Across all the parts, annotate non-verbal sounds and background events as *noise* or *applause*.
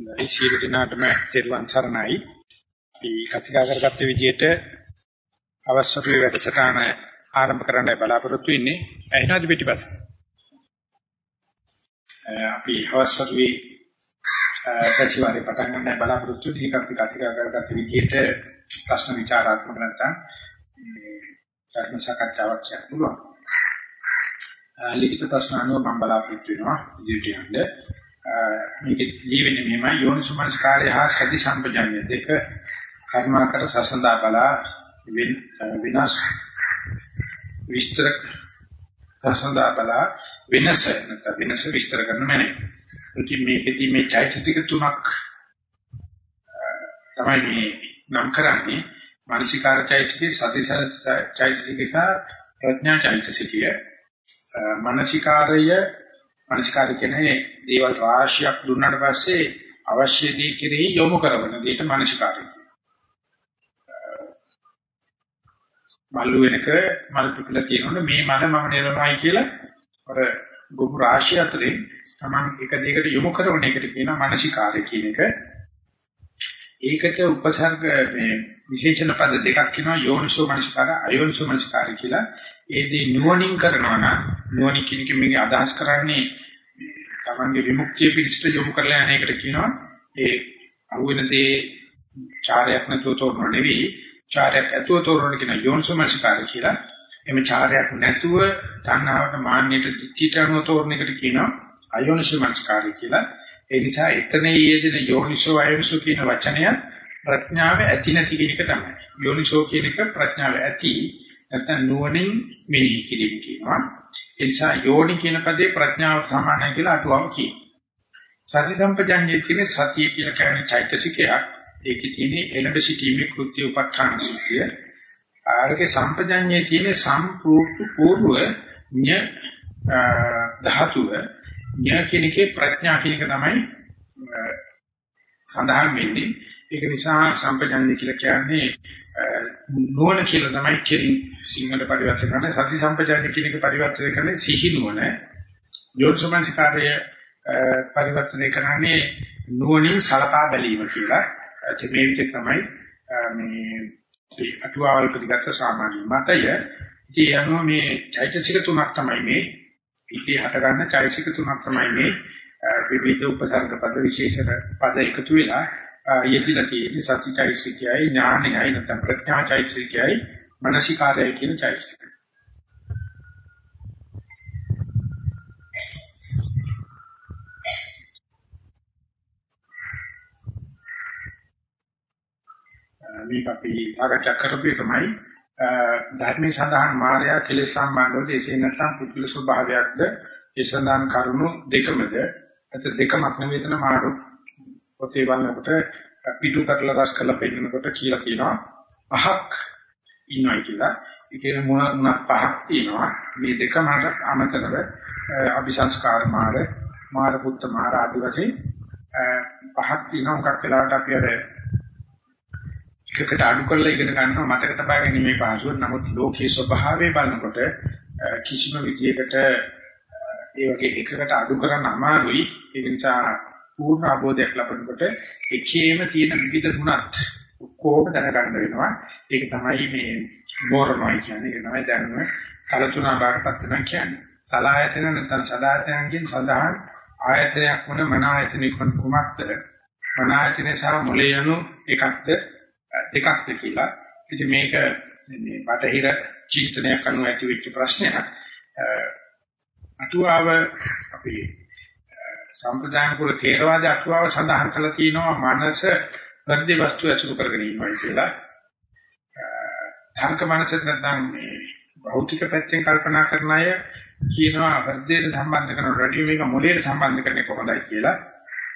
හොඳයි සියලු දෙනාටම තෙරුවන් සරණයි. අපි කතිකා කරගත්ත විදිහට අවශ්‍ය වැඩසටහන ආරම්භ කරන්නයි බලාපොරොත්තු වෙන්නේ. එහෙනම් පිටිපස්ස. අපි අවශ්‍ය සතිವಾರේ පටන් ගන්නයි බලාපොරොත්තු වෙන්නේ. අපි කතිකා කරගත්ත විදිහට ප්‍රශ්න විචාරාත්මක නැත්නම් ධර්ම සාකච්ඡාවක් කියන්න පුළුවන්. ලිඛිත ප්‍රශ්න අනුව මම බලාපොරොත්තු වෙනවා ඉදිරියට යන්න. මේක ලියවෙන්නේ මෙහෙමයි. යෝනිසුමනස්කාරය හා සති සම්පජන්‍ය දෙක කර්මාකර සසඳා බලා විනාශ විස්තර සසඳා බලා විනාශ නැත්නම් විනාශ විස්තර කරන මනේ. ඉතින් මේකෙදි මේ චෛතසික තුනක් තමයි මේ නම් කරන්නේ. මානසිකාර චෛතසිකේ සති චෛතසිකේ සහ ප්‍රඥා චෛතසිකය. මානසිකාරය මනස්කාර කියන්නේ දේවල් රාශියක් දුන්නාට පස්සේ අවශ්‍ය දේ කෙරෙහි යොමු කරන දෙයට මනස්කාරය. මල්ලු වෙනක මල් පිපිලා තියෙනකොට මේ මන මම නෙවෙයි කියලා අර ගොමු රාශිය අතරින් Taman එක දෙයකට යොමු කරන එකට කියනවා මනසිකාරය කියන එක. ඒකට උපසර්ග මේ විශේෂණ පද දෙකක් කියනවා යෝනිසෝ මනසිකාර අයෝනිසෝ මනසිකාර කියලා. ඒ දේ නුවණින් කරනවා නම් නුවණින් කියන එක මේක අදහස් කරන්නේ තමන්ගේ විමුක්තිය පිළිස්ත යොමු කරලා යන එකට කියනවා ඒ අහුවෙන දේ චාරයක් නැතුව තෝරන නෙවෙයි චාරයක් ඇතුව තෝරන කියන යෝනිසෝමනසිකාරය කියලා. එමෙ චාරයක් නැතුව තණ්හාවට මාන්නයට දික්කිට අනුව තෝරන එකට කියනවා අයෝනිසෝමනසිකාරය කියලා. ඒ නිසා එතන යෙදෙන යෝනිසෝ අයෝනිසෝ කියන වචනය ප්‍රඥාව ඇති නැති කියන එක තමයි. යෝනිසෝ කියන එක ප්‍රඥාව ඇති නැත්නම් නුවණින් මෙනෙහි කිරීම කියනවා. ඒ නිසා යෝනි කියන පදේ ප්‍රඥාව සමානයි කියලා අටුවම කියනවා. සති සම්පජාඤ්ඤයේ තියෙන සතිය කියලා කියන්නේ චෛතසිකයක්. ඒකේ තියෙන එළඹ සිටීමේ කෘත්‍ය උපක්ඛාන සිටිය. ආරකේ සම්පජාඤ්ඤයේ තියෙන සම්පූර්ණ పూర్ව ඤ ධාතුව ඤ කියන එකේ ප්‍රඥා කියන එක තමයි සඳහන් වෙන්නේ. ඒක නිසා සම්පජාඤ්ඤය කියලා කියන්නේ නුවණ කියලා තමයි කියන සිංහල පරිවර්තන කරන්නේ. සති සම්පජාඤ්ඤය කියන එක පරිවර්තනය කරන්නේ සිහි නුවණ. යෝනිසමනසිකාරය පරිවර්තනය කරන්නේ නුවණින් සලකා බැලීම කියලා. මේ විදිහ තමයි මේ අටුවාවල් පිළිගත්ත සාමාන්‍ය මතය. ඉතින් යනවා මේ චෛතසික තුනක් තමයි මේ ඉතින් හට ගන්න චෛතසික තුනක් තමයි මේ විවිධ උපසර්ග පද විශේෂ පද එකතු වෙලා යෙදිලා තියෙන්නේ සතිචෛතසිකයයි ඥානයයි නැත්නම් ප්‍රඥාචෛතසිකයයි මනසිකාරයයි කියන චෛතසික. මේක අපි සාකච්ඡා කරපු එකමයි. ධර්මයේ සඳහන් මායя කෙලෙස් සම්බන්ධව දේශේ නැත්නම් පුදුල ස්වභාවයක්ද? ඒ සඳහන් කරුණු දෙකමද? අත දෙකමක් නෙවෙයි තන මාරු. පොතේ බලනකොට පිටු කරලා රස කරලා පෙන්නකොට කියලා කියනවා පහක් ඉන්නයි කියලා. ඒකේ මොන මොන පහක් තියෙනවා. මේ දෙක මාට අමතරව අபிසංස්කාර මාර, මාර පුත්ත මාර ආදී වශයෙන් පහක් තියෙනවා. මොකක් වෙලාවට අපි අර එකකට අඩු කරලා ඉගෙන ගන්නවා මතක තබා ගැනීම පහසුව. නමුත් ලෝකයේ ස්වභාවය බලනකොට කිසිම විදියකට ඒ වගේ එකකට අඩු කරන්න අමාරුයි. ඒ නිසා පූර්ණ අවබෝධයක් ලබනකොට එකේම තියෙන විවිධ ගුණත් ඔක්කොම දැනගන්න වෙනවා. ඒක තමයි මේ මෝරණයි කියන්නේ. ඒක තමයි දැනුම කලතුණා බාටපත් වෙනවා කියන්නේ. සලායතන නැත්නම් සදායතනකින් සඳහන් ආයතනයක් වන මන ආයතනික කුමක්ද? මන ආයතනය සහ මොලේ යනු එකක්ද දෙකක්ද කියලා. ඉතින් මේක මේ බටහිර චින්තනයක් අනුව ඇති වෙච්ච ප්‍රශ්නයක්. අටුවාව අපි සම්ප්‍රදාන කුල තේරවාද අටුවාව සඳහන් කරලා තියෙනවා මනස හෘද වස්තු ඇසුරු කරගෙන ඉන්නවා කියලා. ධර්ක මනස නැත්නම් මේ භෞතික පැත්තෙන් කල්පනා කරන අය කියනවා හෘදයට සම්බන්ධ කරන රැඩියෝ මේක මොලේට සම්බන්ධ කරන්නේ කොහොමදයි කියලා.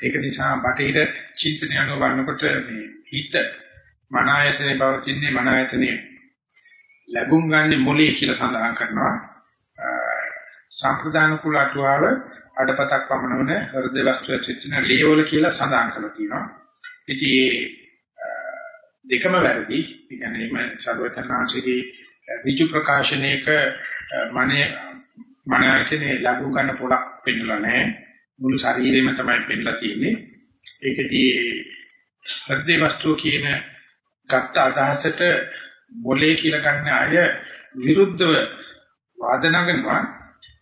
ඒක නිසා බටහිර චින්තනය අනුව බලනකොට මේ හිත මන ආයතනේ පවතින්නේ මන ආයතනේ ලැබුම් ගන්න මොලේ කියලා සඳහන් කරනවා. සම්ප්‍රදාන කුල අටුවාව අඩපතක් පමණ වන හෘද වස්තුවේ සිටින ලේවල කියලා සඳහන් කරලා තියෙනවා. ඉතින් දෙකම වැරදි. ඒ කියන්නේ මම සර්වඥාන්සේගේ ඍජු ප්‍රකාශනයක මනේ මනසේ ලඝු ගන්න පොඩක් පෙන්නලා නැහැ. මුළු ශරීරෙම තමයි පෙන්නලා තියෙන්නේ. ඒකදී හෘදේ වස්තුව කියන ගත්ත අදහසට මොලේ කියලා ගන්න අය විරුද්ධව වාද නගනවා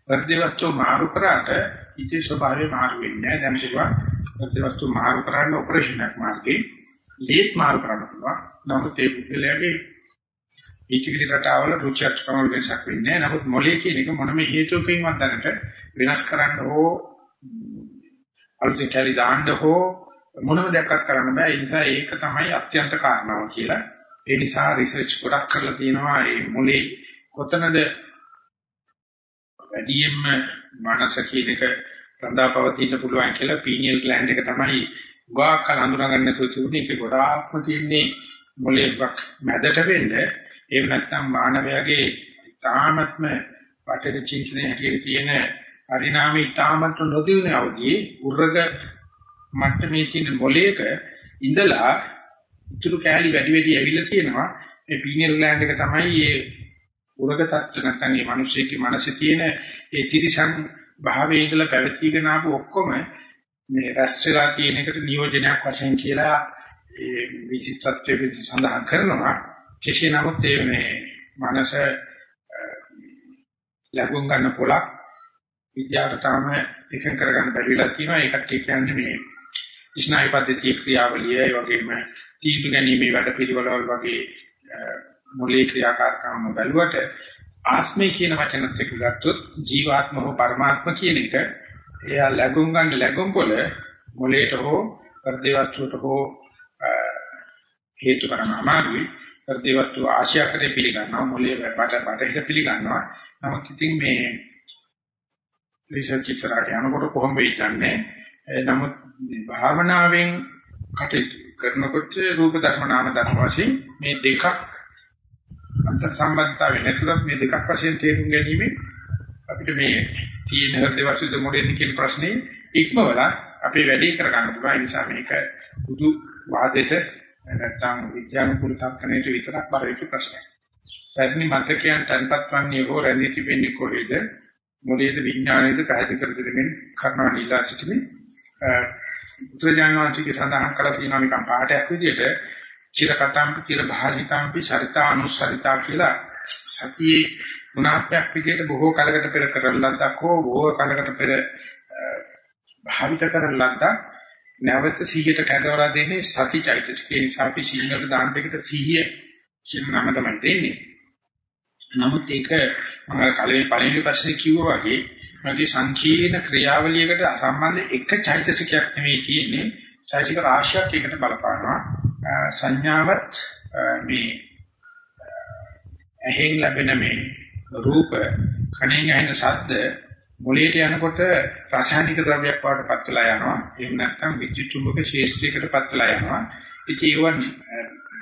හෘදේ වස්තුව මාරු කරාට ඉති ස්වභාවය මාරු වෙන්නේ නැහැ. දැන් පුළුවන් හෘදේ වස්තුව මාරු කරන්න ඔපරේෂන් එකක් මාර්ගේ ලේත් මාරු කරන්න පුළුවන්. නමුත් ඒ පුද්ගලයාගේ ඉතිවිලි රටාවල රුචියක්කම වෙනසක් වෙන්නේ නැහැ. නමුත් මොලේ කියන එක මොනම හේතුවකින්වත් දැනට වෙනස් කරන්න හෝ අලුතෙන් කැලි දාන්න හෝ මොනම දෙයක් කරන්න බෑ. ඒ නිසා ඒක තමයි අත්‍යන්ත කාරණාව කියලා. ඒ නිසා රිසර්ච් ගොඩක් කරලා තියෙනවා. මේ මොලේ කොතනද වැඩියෙන්ම මනස කියන එක රඳාපවතින්න පුළුවන් කියලා පීනියල් ග්ලෑන්ඩ් එක තමයි ගාක් හඳුනාගන්න තුතුනේ ඒක ගොඩාක්ම තියෙන්නේ මොලේ වක් මැදට වෙන්නේ. එහෙම නැත්නම් මානවයාගේ තාමත්ම පටේ චින්තනයේ හැටියට තියෙන පරිණාමී තාමත් නොදියුනේ අවදී උර්ග මට්ටමේ තියෙන මොලේක ඉඳලා ඉතුරු කෑලි වැඩි වැඩි ඇවිල්ලා තියෙනවා. මේ පීනියල් ග්ලෑන්ඩ් එක තමයි මේ උර්ග තත්ත්ව නැත්නම් මේ මිනිස්සෙගේ මනසේ තියෙන ඒ තිරිසන් භාවයේ ඉඳලා පැවතීගෙන ආපු ඔක්කොම මේ රැස් වෙලා තියෙන එකට නියෝජනයක් වශයෙන් කියලා ඒ විචිත්‍රත්වයේ සඳහන් කරනවා. කෙසේ නමුත් ඒ මේ මනස ලැබුම් ගන්න පොලක් විද්‍යාවට තාම එකඟ කරගන්න බැරි වෙලා තියෙනවා. ඒකට කියන්නේ මේ ස්නායු පද්ධතිය ක්‍රියාවලිය ඒ වගේම තීන්දුව ගැනීමේ වැඩ පිළිවෙලවල් වගේ මොලේ ක්‍රියාකාරකම් බැලුවට ආත්මය කියන වචනත් එක්ක ගත්තොත් ජීවාත්ම හෝ පරමාත්ම කියන එක එයා ලැබුම් ගන්න ලැබුම් පොළ මොලේට හෝ හෘදේවස්තුවට හෝ හේතු කරන අමාරුයි. හෘදේවස්තු ආශයකරේ පිළිගන්නවා මොලේ බඩ බඩ පිළිගන්නවා. නමුත් ඉතින් මේ රිසර්ච් ඉස්සරහට යනකොට කොහොම වෙයි දන්නේ නමුත් භාවනාවෙන් කටයුතු කරනකොට රූප ධර්ම නාම ධර්ම වශයෙන් මේ දෙකක් අන්තර් සම්බන්ධතාවය නැතුවත් මේ දෙකක් වශයෙන් තේරුම් ගැනීම අපිට මේ තියෙන හෘද වස්තුද මොඩෙන් කියන ප්‍රශ්නේ ඉක්මවලා අපේ වැඩේ කරගන්න පුළුවන් ඒ නිසා මේක බුදු වාදෙට නැත්තම් විද්‍යානුකූල තර්කණයට විතරක් බර වෙච්ච ප්‍රශ්නයක්. පැරණි මතකයන් තන්පත් වන්නේ හෝ රැඳී තිබෙන්නේ කොහෙද? මොළයේද විඥානයේද පැහැදිලි කර දෙමින් කරනවා නීලා සිටිනේ. බුදුජානනාංශිකේ සඳහන් කළා තියෙනවා නිකන් පාඩයක් විදිහට චිර කතාම්පි චිර භාජිතාම්පි සරිතා අනුසරිතා කියලා සතියේ ගුණාත්මයක් විදිහට බොහෝ කලකට පෙර කරලන්තක් හෝ බොහෝ කලකට පෙර භාවිත කරලන්තක් නැවත සිහියට කැදවලා දෙන්නේ සතිචෛතසිකේ නිසා අපි සිහියට දාන දෙකට සිහිය කියන නම තමයි දෙන්නේ. නමුත් ඒක මම කලින් පළවෙනි ප්‍රශ්නේ කිව්වා වගේ මගේ සංකීර්ණ ක්‍රියාවලියකට සම්බන්ධ එක චෛතසිකයක් නෙවෙයි තියෙන්නේ. චෛතසික රාශියක් එකට බලපානවා. සංඥාවත් මේ ඇහෙන් ලැබෙන මේ රූප කණෙන් ඇහෙන ශබ්ද මොළයට යනකොට රසායනික ද්‍රව්‍යයක් වඩටපත් වෙලා යනවා. එහෙම නැත්නම් විද්‍යුත් චුම්බක ශේෂ්ත්‍රයකටපත් වෙලා යනවා. ඉතින් ඒවන්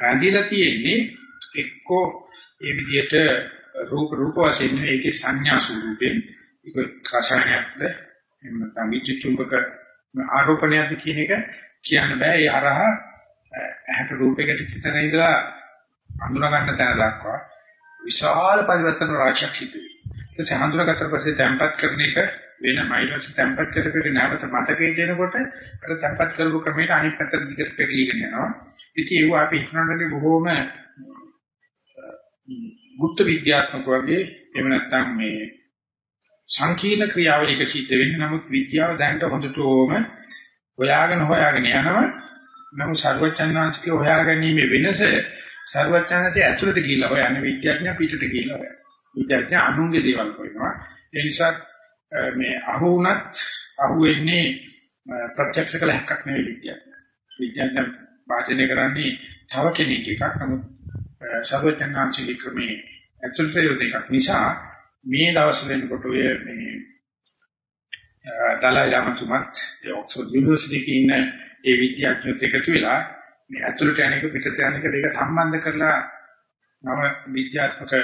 රැඳිලා තියෙන්නේ එක්කෝ ඒ විදිහට රූප රූප වශයෙන් ඒකේ සංඥා ස්වරූපයෙන් ඒක රසායනයක්ද එහෙම නැත්නම් විද්‍යුත් චුම්බක ආරෝපණයක්ද කියන එක කියන්න බෑ. ඒ හරහා ඇහැට රූපයකට චිතන ඉඳලා අඳුනා ගන්න තැන දක්වා විශාල පරිවර්තන රාශියක් සිදු වෙනවා. ඒක හඳුනාගත්ත පස්සේ තැම්පත් කරන එක වෙනමයි. ඊට පස්සේ තැම්පත් කරගෙන නැවත මතකයේ දෙනකොට අර තැම්පත් කරපු ක්‍රමයට අනිත් පැත්තට දිගට පෙරලීගෙන යනවා. ඉතින් ඒව අපි හිතනන්නේ බොහෝම ගුප්ත විද්‍යාත්මක වගේ එහෙම නැත්නම් මේ සංකීර්ණ ක්‍රියාවලියක සිද්ධ වෙන්නේ. නමුත් විද්‍යාව දැනට හොඳටම හොයාගෙන හොයාගෙන යනවා. නමුත් සර්වචන්නාංශිකේ හොයාගැනීමේ වෙනස සර්වඥාන්සේ ඇතුළට ගිහිල්ලා හොයන්නේ විද්‍යාඥයා පිටට ගිහිල්ලා හොයන්නේ. විද්‍යාඥයා අනුන්ගේ දේවල් හොයනවා. ඒ නිසා මේ අහු වුණත් අහු වෙන්නේ ප්‍රත්‍යක්ෂ කළ හැක්කක් නෙවෙයි විද්‍යාඥයා. විද්‍යාඥයා වාචනය කරන්නේ තව කෙනෙක් එකක්. නමුත් සර්වඥාන්සේ ක්‍රමේ ඇතුළට යොද එකක් නිසා මේ දවස් වෙනකොට ඔය මේ දලයි ලාමතුමත් ඔක්ස්ෆර්ඩ් යුනිවර්සිටි එකේ ඉන්න ඒ විද්‍යාඥයොත් එකතු වෙලා මේ ඇතුළට යන එක පිටට යන එක දෙක සම්බන්ධ කරලා නව විද්‍යාත්මක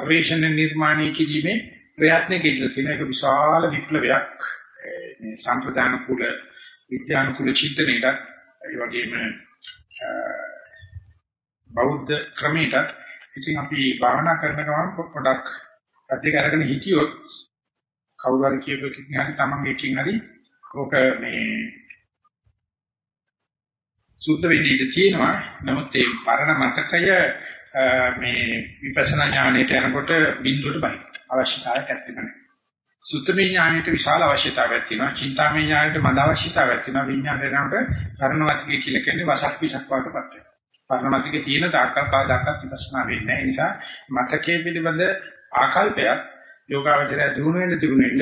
පරිශ්‍රණ නිර්මාණය කිරීමේ ප්‍රයත්නයක ඉඳලා තියෙන එක විශාල විප්ලවයක්. මේ සම්ප්‍රදාන කුල විද්‍යානුකූල චින්තනයට ඒ වගේම බෞද්ධ ක්‍රමයට ඉතින් අපි භාවනා කරන ගමන් පොඩක් අධික අරගෙන හිටියොත් කවුරු හරි කියපු කෙනෙක් හරි තමන්ගේ එකින් හරි ඕක මේ සුද්ධ වෙන්න ඉඩ තියෙනවා. නමුත් ඒ පරණ මතකය මේ විපස්සනා ඥානයට යනකොට බිඳුවට බයි. අවශ්‍යතාවයක් ඇත්තේ සුත්තමේ ඥානයට විශාල අවශ්‍යතාවයක් තියෙනවා. චින්තාමේ ඥානයට මද අවශ්‍යතාවයක් තියෙනවා. විඥානයට පරණවත්කේ කියලා කියන්නේ වසක් විසක් වටපත් වෙනවා. පරණමතිකේ තියෙන දායකල් කාදාකත් විපස්සනා වෙන්නේ නැහැ. ඒ නිසා මතකයේ පිළිබඳ ආකල්පයක් යෝගාවචරය දිනු වෙන දිනු වෙන්න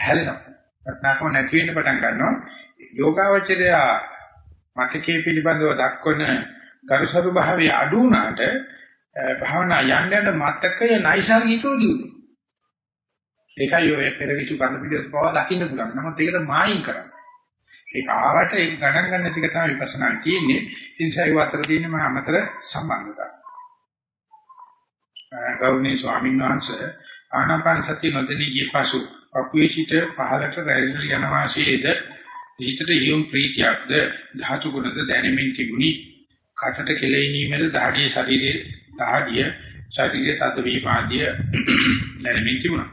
හැලෙනවා. ප්‍රඥාකම නැති වෙන්න පටන් ගන්නවා. යෝගාවචරය මතකයේ පිළිබඳව දක්වන ගරුසරු භාවයේ අඩු වුණාට භාවනා යන්න යන මතකය නයිසර්ගිකව දියුනේ. ඒකයි ඔය පෙරවිසු ගන්න පිළිවෙත් බව දකින්න පුළුවන්. නමුත් ඒකට මායින් කරන්න. ඒක ආවට ඒක ගණන් ගන්න ටික තමයි විපස්සනා කියන්නේ. ඒ නිසා ඒ අතර තියෙන මහා අමතර සම්බන්ධතාවය. ගෞරවනීය ස්වාමීන් වහන්සේ ආනාපාන සතිය නොදෙනී ගිය පසු අපේ සිට පහළට රැල්ල යන වාසියේද හිතට යොම් ප්‍රීතියක්ද ධාතු ගුණද දැනෙමින් තිබුණි. කටට කෙලෙීමේද දහඩිය ශරීරයේ දහඩිය ශරීරයේ තද වීම ආදිය *clears throat* දැනෙමින් තිබුණා.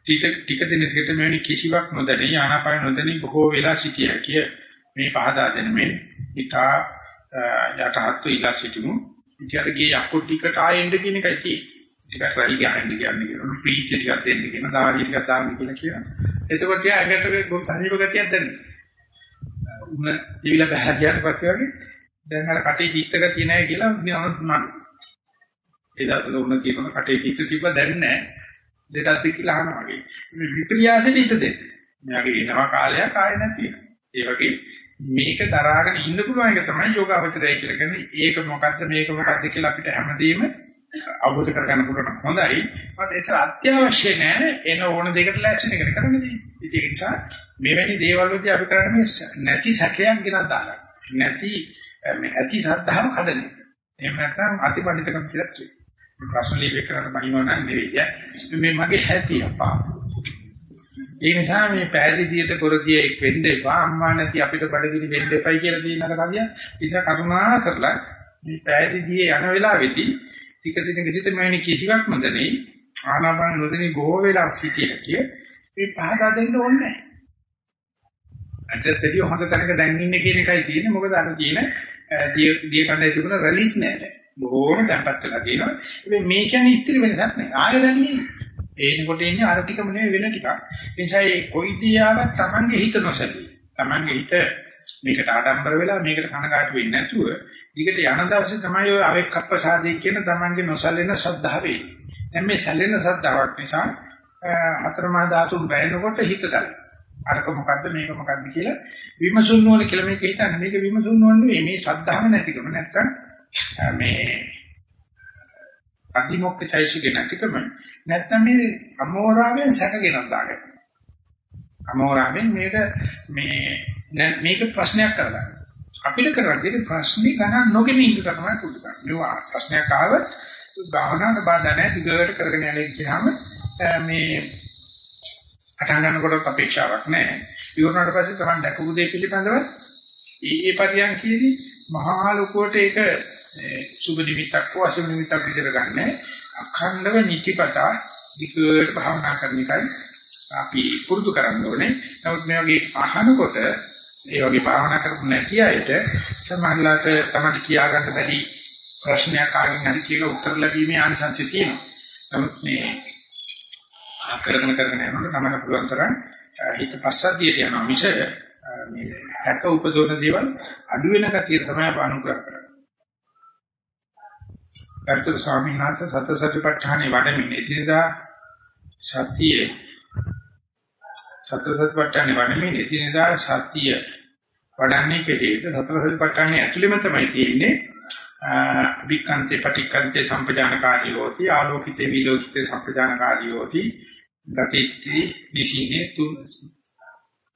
ටික ටික දිනකට මෙවැනි කිසිවක් නොදැනී ආනාපාන නොදැනී බොහෝ වෙලා සිටිය හැකිය මේ පහදා දෙනෙමින් ඊටා යටහත් ඉලා සිටිමු. ඊට ගියේ යක්කු ටිකට ආයෙන්න කියන එකයි තියෙන්නේ. ටිකක් රැලි ගන්න කියන්නේ කියනවා ප්‍රීච් ටිකක් දෙන්න කියන දාඩිය ටිකක් දාන්න කියලා කියනවා එතකොට යා ඇඟට ගොම් සනීප ගතියක් දැනෙනවා. උන ඉවිලා බහලා ගියාට පස්සේ වගේ දැන් අර කටේ චිත්ත ගතිය නැහැ කියලා නම ඒ දවස්වල උන කියනවා කටේ චිත්ත තිබ්බ දැන් නැහැ දෙටත් කියලා අහනවා වගේ. මේ විප්‍රියාසෙට ඉත දෙන්න. මෙයාගේ එනවා කාලයක් ආයෙ නැති ඒ වගේ මේක දරාගෙන ඉන්න පුළුවන් එක තමයි යෝගාවචරය කියලා කියන්නේ. ඒක මොකද්ද මේක මොකද්ද කියලා අපිට හැමදේම අවබෝධ කරගන්න පුළුවන්. හොඳයි. මට ඒක අත්‍යවශ්‍ය නෑ. එන ඕන දෙයකට ලෑස්ති වෙන එක කරන්නේ. ඉතින් ඒ නිසා මෙවැනි දේවල් වලදී අපි කරන්නේ නැති සැකයක් ගෙනත් දාගන්න. නැති මේ ඇති ශ්‍රද්ධාව කඩන එක. එහෙම නැත්නම් අතිපණිතකම් කියලා කියනවා. මේ ප්‍රශ්න ලියවිල කරන්න බහිනව නම් නෙවෙයි. මේ මගේ හැටි අපා. ඒ නිසා මේ පැහැදිලියට කරදී එක් වෙන්න එපා. අම්මා නැති අපිට බඩගිනි වෙන්න එපයි කියලා තියෙන අර කවිය. ඒ නිසා කරුණා කරලා මේ පැහැදිලියේ යන වෙලාවේදී ටික දිනක සිට මෙවැනි කිසිවක් නොදැනී ආනාපාන නොදැනී බොහෝ වෙලා සිටිය හැකිය. මේ පහදා දෙන්න ඕනේ නැහැ. අන්තර්තදී හොඳ තැනක දැන් ඉන්නේ කියන එකයි තියෙන්නේ. මොකද අර කියන දිය දිය කණ්ඩායම තිබුණ රැලිත් නැහැ. බොහෝම දැන්පත් වෙලා තියෙනවා. හැබැයි මේ කියන්නේ ඉස්තිර වෙනසක් නැහැ. ආය රැලියේ ඒනකොට ඉන්නේ අර ටිකම නෙවෙයි වෙන ටිකක්. ඒ නිසා ඒ කොයි දියාවක් Tamange හිත නොසැලී. Tamange හිත මේකට ආඩම්බර වෙලා මේකට කනගාටු වෙන්නේ නැතුව ඊකට යන දවසේ තමයි ඔය අවෙක්කප්පසාදී කියන තමන්ගේ නොසැලෙන ශ්‍රද්ධාව එන්නේ. දැන් මේ සැලෙන ශ්‍රද්ධාවක් නිසා හතරමා ධාතු බැලනකොට හිත සැලෙන. අරක මොකද්ද මේක මොකද්ද කියලා විමසුන් නොවන කියලා මේක හිතන්නේ මේක විමසුන් නොවන නෙවෙයි මේ ශ්‍රද්ධාව නැතිකම නැත්තම් මේ අතිමොක්කයිසිකේ නැතිකම නැත්තම් මේ අමෝරාවෙන් සැකගෙනක් දාගන්න. අමෝරාවෙන් මේක මේ මේක ප්‍රශ්නයක් කරගන්න. අපිට කරන්නේ ප්‍රශ්නේ ගණන් නොගෙන ඉන්න තමයි පුරුදු කරන්නේ. මේවා ප්‍රශ්නයක් ආවොත් භාවනාවට බාධා නැහැ දිගට කරගෙන යන්නේ කියහම මේ පටන් ගන්නකොට අපේක්ෂාවක් නැහැ. ඉවරනාට පස්සේ තමයි දැකපු දේ පිළිබඳව ඊයේ පරියන්කේදී මහා ලෝකෝට ඒක සුබ නිමිත්තක් හෝ අසුබ නිමිත්තක් විදිහට ගන්න අඛණ්ඩව නිතිපතා දිගට භාවනා කරන එකයි අපි පුරුදු කරන්න ඕනේ. නමුත් මේ වගේ අහනකොට ඒ වගේ භාවනා කරපු නැති අයට සමහරලාට තමයි කියා ගන්න බැරි ප්‍රශ්නයක් ආගෙන හරි කියලා උත්තර ලැබීමේ ආනිසංසය තියෙනවා. නමුත් මේ කරගෙන කරගෙන යනකොට තමයි පුළුවන් තරම් හිත පස්සද්ධියට යනවා මිස මේ හැක උපදවන දේවල් අඩු වෙන කතිය තමයි අනුග්‍රහ කරන්නේ. අර්ථ ස්වාමීන් වහන්සේ සතර සතිපට්ඨානේ වඩමින් එදිනදා සතියේ සතර සතිපට්ඨානේ වඩමින් එදිනදා සතිය වඩන්නේ කෙසේද? සතර සතිපට්ඨානේ ඇතුළෙම තමයි තියෙන්නේ. වික්කන්තේ පටික්කන්තේ සම්පජානකාරී හෝති ආලෝකිතේ විලෝකිතේ සම්පජානකාරී හෝති ගතිති නිසීනේ තුන්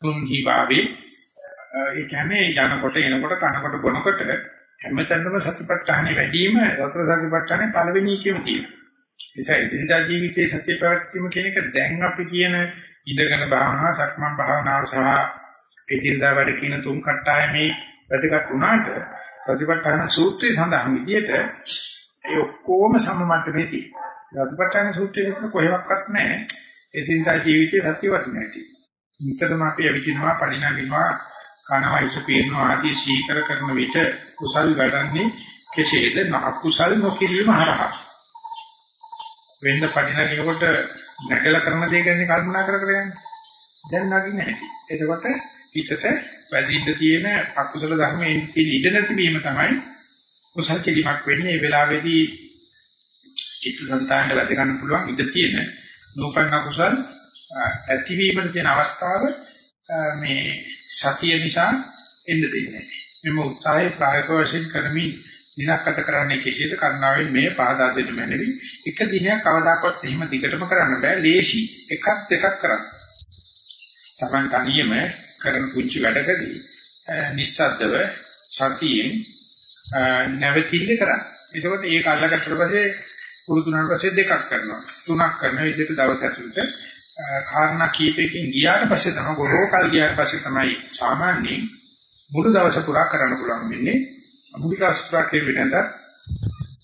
තුන් හිවාවේ ඒ කියන්නේ යනකොට එනකොට කනකොට බොනකොට හැමතැනම සතිපට්ඨානේ වැඩිම සතර සතිපට්ඨානේ පළවෙනි එකම තියෙනවා. නිසා ඉදින්දා ජීවිතයේ සත්‍ය ප්‍රවැත්ම කියන එක දැන් අපි කියන ඉඳගෙන භාවනා සක්මන් භාවනාව සහ එදිනදා වැඩ කියන තුන් කට්ටායමේ වැදගත් වුණාට සතිපට්ඨාන සූත්‍රයේ සඳහන් විදිහට ඒ ඔක්කොම සමමට්ටමේ තියෙනවා. සතිපට්ඨාන සූත්‍රයේ කොහෙවත් නැහැ. එදිනදා ජීවිතයේ සත්‍ය වටිනාටි. නිතරම අපි අවිචිනවා පරිණාමිනවා කනවයිස පීනවා ආදී සීකර කරන විට කුසල් වැඩන්නේ කෙසේද? අකුසල් නොකිරීම හරහා. වෙන්න පටින කෙනෙකුට නැකලා කරන දේ ගැන කල්පනා කර කර යන්නේ. දැන් නගින්නේ නැහැ. එතකොට පිටට වැඩිිට තියෙන අකුසල ධර්මයේ ඉඳ නැති වීම තමයි කුසල් කිරීමක් වෙන්නේ. ඒ වෙලාවේදී චිත්තසංතානට වැඩ ගන්න පුළුවන් ඉඳ තියෙන නූපන්න කුසල් ඇතිවීමට තියෙන අවස්ථාව මේ සතිය නිසා එන්න දෙන්නේ. මෙම උත්සාහය ප්‍රායෝගික වශයෙන් කරමින් දිනකට කරන්නේ කෙසේද කරුණාවෙන් මේ පාදා දෙන්න මැනවි. එක දිනයක් කවදාකවත් එහෙම දිගටම කරන්න බෑ. ලේසි එකක් දෙකක් කරන්න. Taman තනියම කරන පුංචි වැඩකදී නිස්සද්දව සතියෙන් නැවතිල්ල කරන්න. එතකොට ඒක අල්ලගත්තට පස්සේ පුරුදුනාට පස්සේ දෙකක් කරනවා. තුනක් කරන විදිහට දවස් ඇතුළත කාරණා කීපයකින් ගියාට පස්සේ තමයි බොහෝ කල් ගියාට පස්සේ තමයි සාමාන්‍යයෙන් මුළු දවස පුරා කරන්න පුළුවන් වෙන්නේ. මුළු දවස පුරා කෙරෙන්නට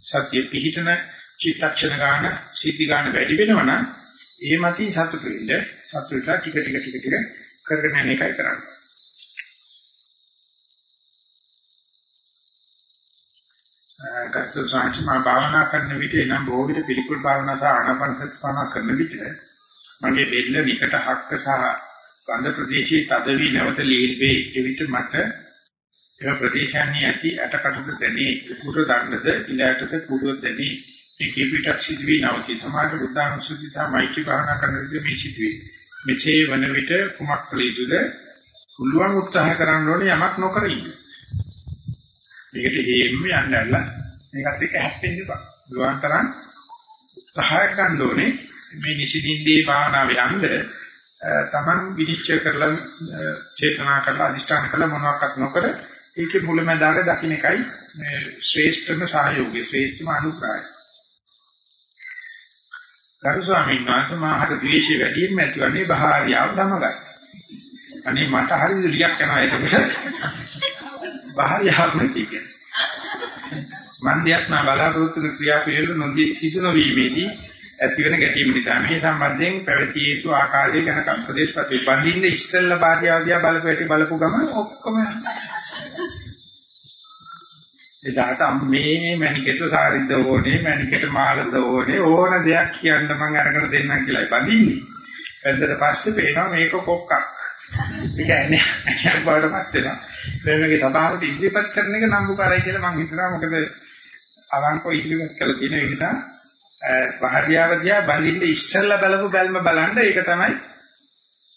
සතිය පිහිටන චිත්තක්ෂණ ගන්න, සීති ගන්න වැඩි වෙනවා නම් ඒ මතින් සතුට වෙන්න සතුට ටික ටික ටික ටික කරගෙන යන එකයි කරන්නේ. ගත්ත සාහිත්‍යමය භාවනා කරන විට එනම් බොහෝ විට පිළිකුල් භාවනා සහ ආනාපානසති භාවනා කරන විට මගේ බෙල්ල විකට හක්ක සහ ගන්ධ ප්‍රදේශයේ තදවි නැවත ලීල්වේ එවිට මට එම ප්‍රදේශයන්හි ඇති ඇටකටුද දැනේ. කුර දණ්ඩද ඉලයටද කුඩුව දැනේ. මේ කීපිටක් සිදුවී නැවති. සමාජ බුද්ධානුස්සති සහ මෛත්‍රී භාවනා කරන විට මේ සිදුවේ. මෙසේ වන විට කුමක් කළ යුතුද? පුළුවන් උත්සාහ කරන්න ඕනේ යමක් නොකර ඉන්න. මේකට හේම යන්නilla මේකත් එක්ක හැප්පෙන්න එපා දුවන් තරම් උත්සාහ ගන්න ඕනේ මේ නිසින්දී භාවනාවේ අංග තමන් විනිශ්චය කරලා චේතනා කරලා අදිෂ්ඨාන කරලා මොනවාක්වත් නොකර ඒකේ මුලැමැදාක දකින්න එකයි මේ ශ්‍රේෂ්ඨම සහයෝගය ශ්‍රේෂ්ඨම අනුග්‍රහය. ගරු ස්වාමීන් වහන්සේ මාහට ද්වේෂය වැඩියෙන් ඇතිවන්නේ බහාරියාව සමගයි. අනේ මට හරි දුලියක් යනවා ඒක නිසා බහාරියාව නැති කියන්නේ. මන් දෙයක් නා බලාපොරොත්තු ක්‍රියා පිළිවෙල නොදී සිදු නොවීමේදී ඇතිවෙන ගැටීම් නිසා මේ සම්බන්ධයෙන් පැවතිය යුතු ආකාරය ගැන කම්පදේශ ප්‍රතිපදින්න ඉස්සෙල්ලා භාර්යාවදියා බලපු ඇටි බලපු ගමන් ඔක්කොම එදාට මේ මැනිකේට සාරිද්ද ඕනේ මැනිකේට මාළද ඕනේ ඕන දෙයක් කියන්න මම අරගෙන දෙන්නම් කියලායි බඳින්නේ. එතකොට පස්සේ පේනවා මේක කොක්කක්. ඒ කියන්නේ ඇචක් බවටපත් වෙනවා. මේකේ සබාවට ඉදිරිපත් කරන එක නම්බුකාරයි කියලා මම හිතනවා මොකද අවංකව ඉදිරිපත් කළ තියෙන නිසා භාර්යාව දිහා බඳින්න ඉස්සෙල්ලා බලපු බැල්ම බලන්න ඒක තමයි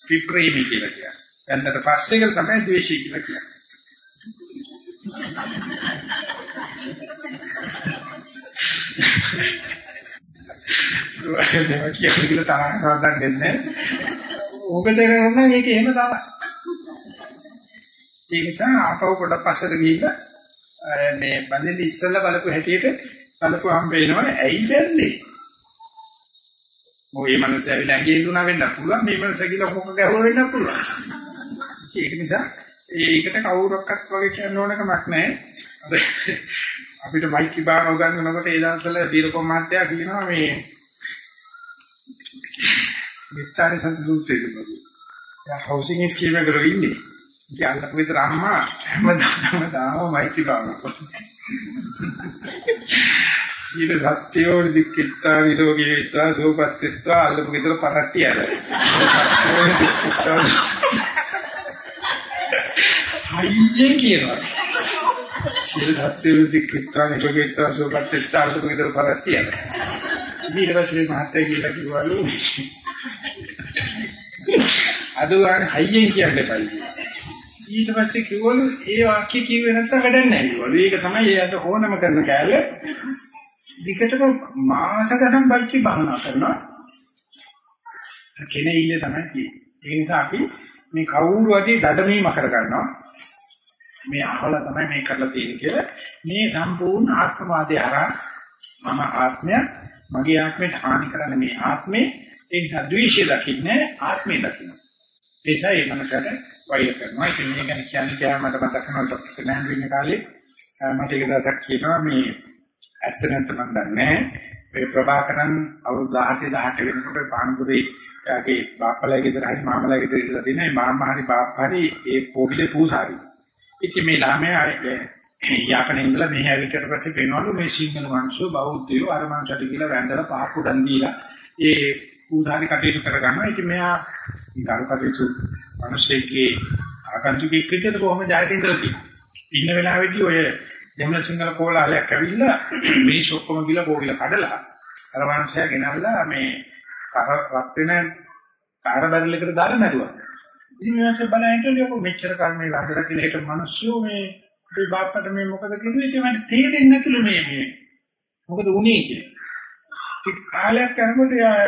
විප්‍රේමී කියලා කියන්නේ. එන්නට පස්සේ ඒක තමයි ද්වේෂී කියලා කියන්නේ. ඒක කියන්නේ කියලා තරහ කරන්න දෙන්නේ. ඕක දෙකම නම් ඒක එහෙම තමයි. ඒ නිසා ආපහු පොඩ පස්සට ගිහිල්ලා මේ බඳින්න ඉස්සෙල්ලා බලපු හැටියට බලපුවාම පේනවා ඇයි බැන්නේ. මොකද මේ මනුස්සයා ඇවිල්ලා ඇඟේ ඉඳුණා වෙන්න පුළුවන් මේ මනුස්සයා කියලා මොකක් ගැහුවා වෙන්න පුළුවන්. ඒක නිසා ඒකට කවුරක්වත් වගේ කියන්න ඕන කමක් නැහැ. අපිට මයිකි බාන උගන්වනකොට ඒ දවස්වල දීරකොම් මහත්තයා කියනවා මේ විත්තරේ සංසූත්‍රයේ යා හවුසින් ස්කීම් එකකට ඉන්නේ. ඉතින් අල්ලපු විතර අම්මා හැමදාම දාම මයිකි බාන. සීල සත්‍යෝ දික්කිතා නිරෝගී වේත්වා සෝපත්ත්වා අල්ලපු විතර පරට්ටි අර. හයියෙන් කියනවා. සීල සත්‍යෝ දික්කිතා නිරෝගී වේත්වා සෝපත්ත්වා අල්ලපු විතර පරට්ටි අර. ඊට පස්සේ මහත්තයා කියලා කිව්වලු අද ගන්න හයියෙන් කියන්න එපා ඊට පස්සේ කිව්වලු ඒ වාක්‍ය කිව්වේ නැත්නම් වැඩක් නැහැ කිව්වලු. ඒක තමයි එයාට ඕනම කරන කෑල්ල. දිගටම මාස ගණන් බයිචි භාවනා කරනවා. කෙනේ ඉන්නේ තමයි තියෙන්නේ. ඒ නිසා අපි මේ කවුරු හරි දඩමීම කර ගන්නවා. මේ අහලා තමයි මේ කරලා තියෙන්නේ කියලා. මේ සම්පූර්ණ ආත්මවාදය හරහා මම ආත්මය මගේ ආත්මයට හානි කරන මේ ආත්මේ ඒ නිසා ද්වේෂය දකින්නේ ආත්මය දකින්න. ඒ නිසා ඒ මනසට වෛර කරනවා. ඒක මේ ගැන කියන්නේ කියලා මට මතක වෙනවා ડોක්ටර් නෑන්ඩ් ඉන්න කාලේ මට ඒක දවසක් කියනවා මේ ඇත්ත නැත්ත මම දන්නේ මේ ප්‍රභාකරන් අවුරුදු 17 18 වෙනකොට පානපුරේ යාගේ බාප්පලා ගෙදර හරි මාමලා ගෙදර ඉඳලා තියෙන මේ මාමා හරි බාප්පා හරි ඒ පොබිලේ පූසාරි. ඉතින් මේ ළමයා යාපනේ ඉඳලා මෙහි ඇවිල්ලා පස්සේ වෙනවලු මේ සිංහල මිනිස්සු බෞද්ධයෝ අර මනුස්සට කියලා වැඳලා පහකුඩන් දීලා ඒ පූසාරි කටයුතු කරගන්නවා. ඉතින් මෙයා ගරු කටයුතු මිනිස්සෙක්ගේ ආකන්තුකෙක් විදිහට කොහොම ජාතිය ඉඳලා තියෙනවා. ඉන්න වෙලාවේදී ඔය දෙමළ සිංහල කෝලාලයක් ඇවිල්ලා මේ ෂොක්කම කියලා කෝවිල කඩලා අර මනුස්සයා ගෙනල්ලා මේ කර රත් වෙන කාර බැරලයකට දාලා මැරුවා. ඉතින් මේ මාසේ බලහිටු ලියපු මෙච්චර කල් මේ වන්දර කියලා හිට මිනිස්සු මේ අපේ බාප්පට මේ මොකද කිව්වේ ඉතින් මට තේරෙන්නේ නැතිලු මේ මේ මොකද උනේ කියලා. ටික කාලයක් යනකොට යා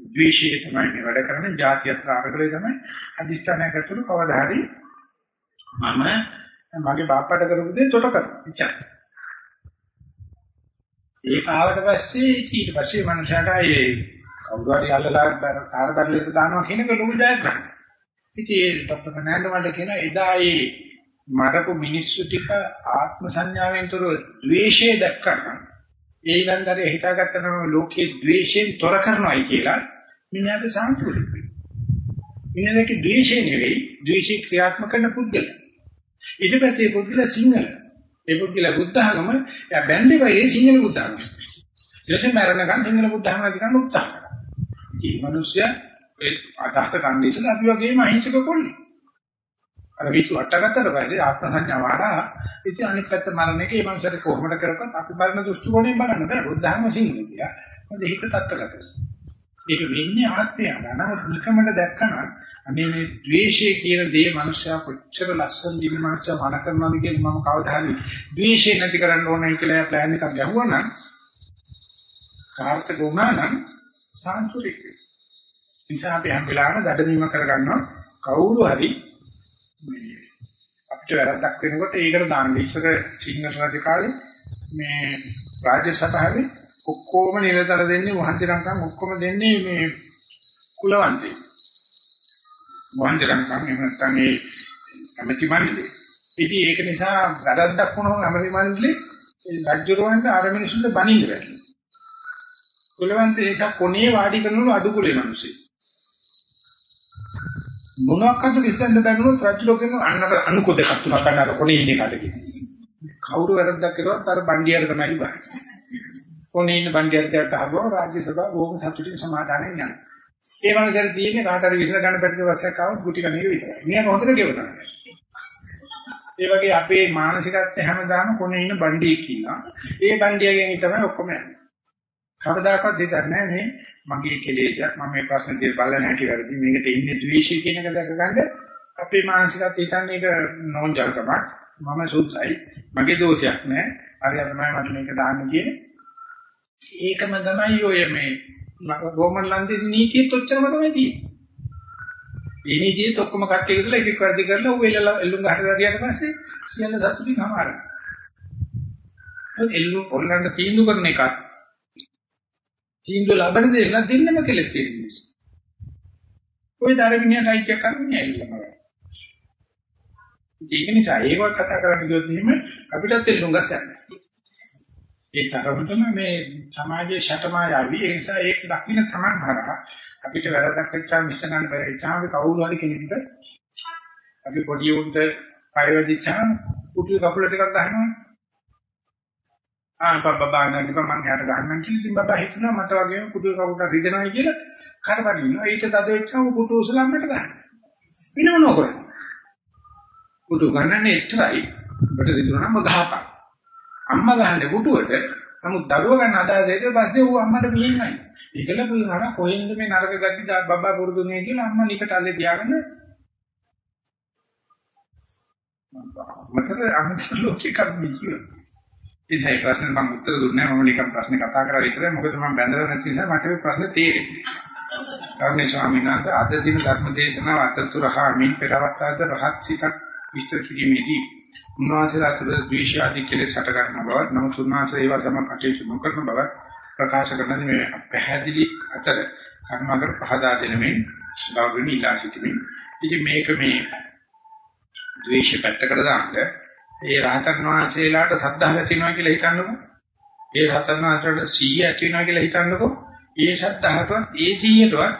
ද්වේෂය තමයි මේ වැඩ කරන જાතියත් ආරකලේ තමයි අදිෂ්ඨානයක් ඇතුළු කවදා හරි මම මගේ බාප්පට කරපු දේ තොට කරා ඉච්චා ඒක ආවට පස්සේ ඊට පස්සේ මනුෂයාට ඒ කවුරු හරි අල්ලලා කාර බැලෙක දානවා කියනක ලොකු ජයග්‍රහණයක්. ඉතින් ඒ ඩොක්ටර් ෆර්නෑන්ඩෝ වලට කියන එදා ඒ මරපු මිනිස්සු ටික ආත්ම සංඥාවෙන් තොරව ද්වේෂය දැක්කම ඒ ඉලන්දරේ හිතාගත්තම ලෝකයේ ද්වේෂයෙන් තොර කරනවායි කියලා මිනිහට සාන්තුලික වෙනවා. මිනිහගේ ද්වේෂය නෙවෙයි ද්වේෂී ක්‍රියාත්මක කරන පුද්ගල. ඊට පස්සේ පුද්ගල සිංහල. ඒ පුද්ගල බුද්ධ학ම එයා බැඳෙවයි ඒ සිංහල බුද්ධ학ම. ඊට මරණකම් සිංහල බුද්ධ학ම අධිකරණ උත්සාහ කරනවා. මේ මිනිස්සයා ඒ අදහස ගන්න ඉස්සලා අපි වගේම අහිංසක කොල්ලෙක්. අර විශ්ව අටකට පස්සේ ආත්ම සංඥා වඩා ඉතින් අනිත් පැත්ත මරණ එක මේ මනුස්සයට කොහොමද කරකත් අපි බලන දෘෂ්ටි කෝණයෙන් බලන්න බෑ බුද්ධහම සිංහල කියලා. මොකද හිත තත්ත්වගත. ඒක වෙන්නේ ආත්මය. නමුත් නිකමඩ දැක්කම අනේ මේ ද්වේෂය කියන දේ මනුස්සයා කොච්චර ලස්සන දිවි මනුස්සයා මන කරනවාද කියලා මම කවදා හරි ද්වේෂය නැති කරන්න ඕනයි කියලා ප්ලෑන් එකක් ගැහුවා නම් සාර්ථක වුණා නම් සාන්තුලික. නිසා අපි හැම වෙලාවෙම දඩමීම කරගන්නවා කවුරු හරි අපිට වැරද්දක් වෙනකොට ඒකට දාන්න ඉස්සර සිංහල රජ කාලේ මේ රාජ්‍ය සභාවේ ඔක්කොම නිරතර දෙන්නේ වහන්තිරංකම් ඔක්කොම දෙන්නේ මේ කුලවන්තේ. වහන්තිරංකම් එහෙම නැත්නම් ඒ කමිටි මණ්ඩලේ. ඉතින් ඒක නිසා වැරද්දක් වුණොත් කමිටි මණ්ඩලේ ඒ රජුරවන්ට අර මිනිස්සුන්ට බනින්න බැහැ. කුලවන්තේ ඒක කොනේ වාඩි කරනලු අඩු කුලේ මිනිස්සු. මොනවාක්ද විශ්ලේෂණ බැලුවොත් රජු ලෝකෙම අන්නක අනුකු දෙකක් තුනක් ගන්න කොනේ ඉන්නේ කාට කවුරු වැරද්දක් කරුවත් අර බණ්ඩියට තමයි බාන්නේ. කොනේ ඉන්න බණ්ඩියට අහුවා රාජ්‍ය සභාව බොහොම සතුටින් සමාදානෙන් යනවා. ඒ මනසට තියෙන්නේ කාට හරි විශ්ල ගන්න බැරි දවසක් ආවොත් ගුටි කණේක විතරයි. මෙයා හොඳට ගෙවනවා. ඒ වගේ අපේ මානසිකත්වය හැමදාම කොනේ ඉන්න බණ්ඩියෙක් ඉන්නවා. ඒ බණ්ඩියගෙන් තමයි ඔක්කොම යන්නේ. කවදාකවත් හිතන්නේ නැහැ මේ මගේ කෙලෙසක් මම මේ ප්‍රශ්න දිහා බලන හැටි වැරදි. මේකට ඉන්නේ ද්වේෂය කියන එක දැක ගන්න අපේ මානසිකත් හිතන්නේ ඒක නෝන්ජල්කමක් මම සුද්ධයි මගේ දෝෂයක් නෑ. හරි තමයි මට මේක දාන්න කියන්නේ. ඒකම තමයි ඔය මේ රෝමන් ලන්දේ නීතියත් ඔච්චරම තමයි තියෙන්නේ. මේ නීතියත් ඔක්කොම කට්ටිය ඉදලා එක එක වැඩි කරලා ඌ එල්ල එල්ලුම් ගහට ගියාට පස්සේ සියල්ල සතුටින් හමාරයි. එල්ලුම් පොල්ලන්න තීන්දුව කරන එකත් තීන්දුව ලබන දේ නම් දෙන්නම කෙලෙස් තියෙන නිසා. ඔය ධර්මිනියට අයිතිය කරන්නේ ඇවිල්ලා මම. ඒක නිසා ඒව කතා කරන්න ගියොත් එහෙම අපිටත් එල්ලුංගස් යන්නේ. ඒ තරමටම මේ සමාජයේ ෂටමායාවි ඒ නිසා ඒක දක්ින තමන් හරහා අපිට වැරද්දක් වෙච්චා මිස ගන්න බැරි ඉතාලම කවුරු හරි කෙනෙක්ට අපි පොඩි උන්ට පරිවදිච්චාම කුටි කකුල ටිකක් ගන්නවා ආ බබා නංගි මම යාට ගන්නම් කියලා ඉතින් බබා හිතනවා මට වගේම කුඩු කවුට රිදෙනවා කියලා කරවදිනවා ඊට තද වෙච්චම කුඩු උසලන්නට ගන්න. වෙන මොනව කරන්නේ? කුඩු ගන්නන්නේ එච්චරයි. ඔබට රිදුනම ගහපන්. අම්මා ගහන්නේ කුඩුවට නමුත් දරුවා ගන්න අදාළට පස්සේ ඌ අම්මට පිහින්වයි. ඒකල පුදුනන කොහෙන්ද මේ නරක ගති බබා පුරුදුනේ කියලා අම්මා නිකට අල්ලේ තියාගෙන මතර අන්තර ලෝකේ කර්මී ජීවිතය ඉතින් ප්‍රශ්න මම උත්තර දුන්නේ මම නිකන් ප්‍රශ්න කතා කරලා විතරයි මොකද මම බැඳලා නැති නිසා මට මේ ප්‍රශ්න තේරෙන්නේ. කරුණේ ස්වාමීන් වහන්සේ අද දින ධර්ම දේශනාව අතරතුරහමින් පෙරවස්තාවද රහත් සිතක් විස්තර කිරීමේදී උන්වහන්සේලා තුළ ද්වේෂ ආදී කෙලෙස් හට ගන්න බව නමුත් උන්වහන්සේ ඒවා සම කටයුතු නොකරන බව ප්‍රකාශ කරන මේ පැහැදිලි අතර කර්මකර පහදා දෙනමින් ගෞරවණීය ඉලා සිටිමින් ඉතින් මේක මේ ද්වේෂ පැත්තකට දාන්න ඒ රහතන් වහන්සේලාට සද්ධා වැතිනවා කියලා හිතන්නකො. ඒ රහතන් වහන්සේට 100 ඇති වෙනවා කියලා හිතන්නකෝ. ඒ ශ්‍රද්ධාවටවත් ඒ 100ටවත්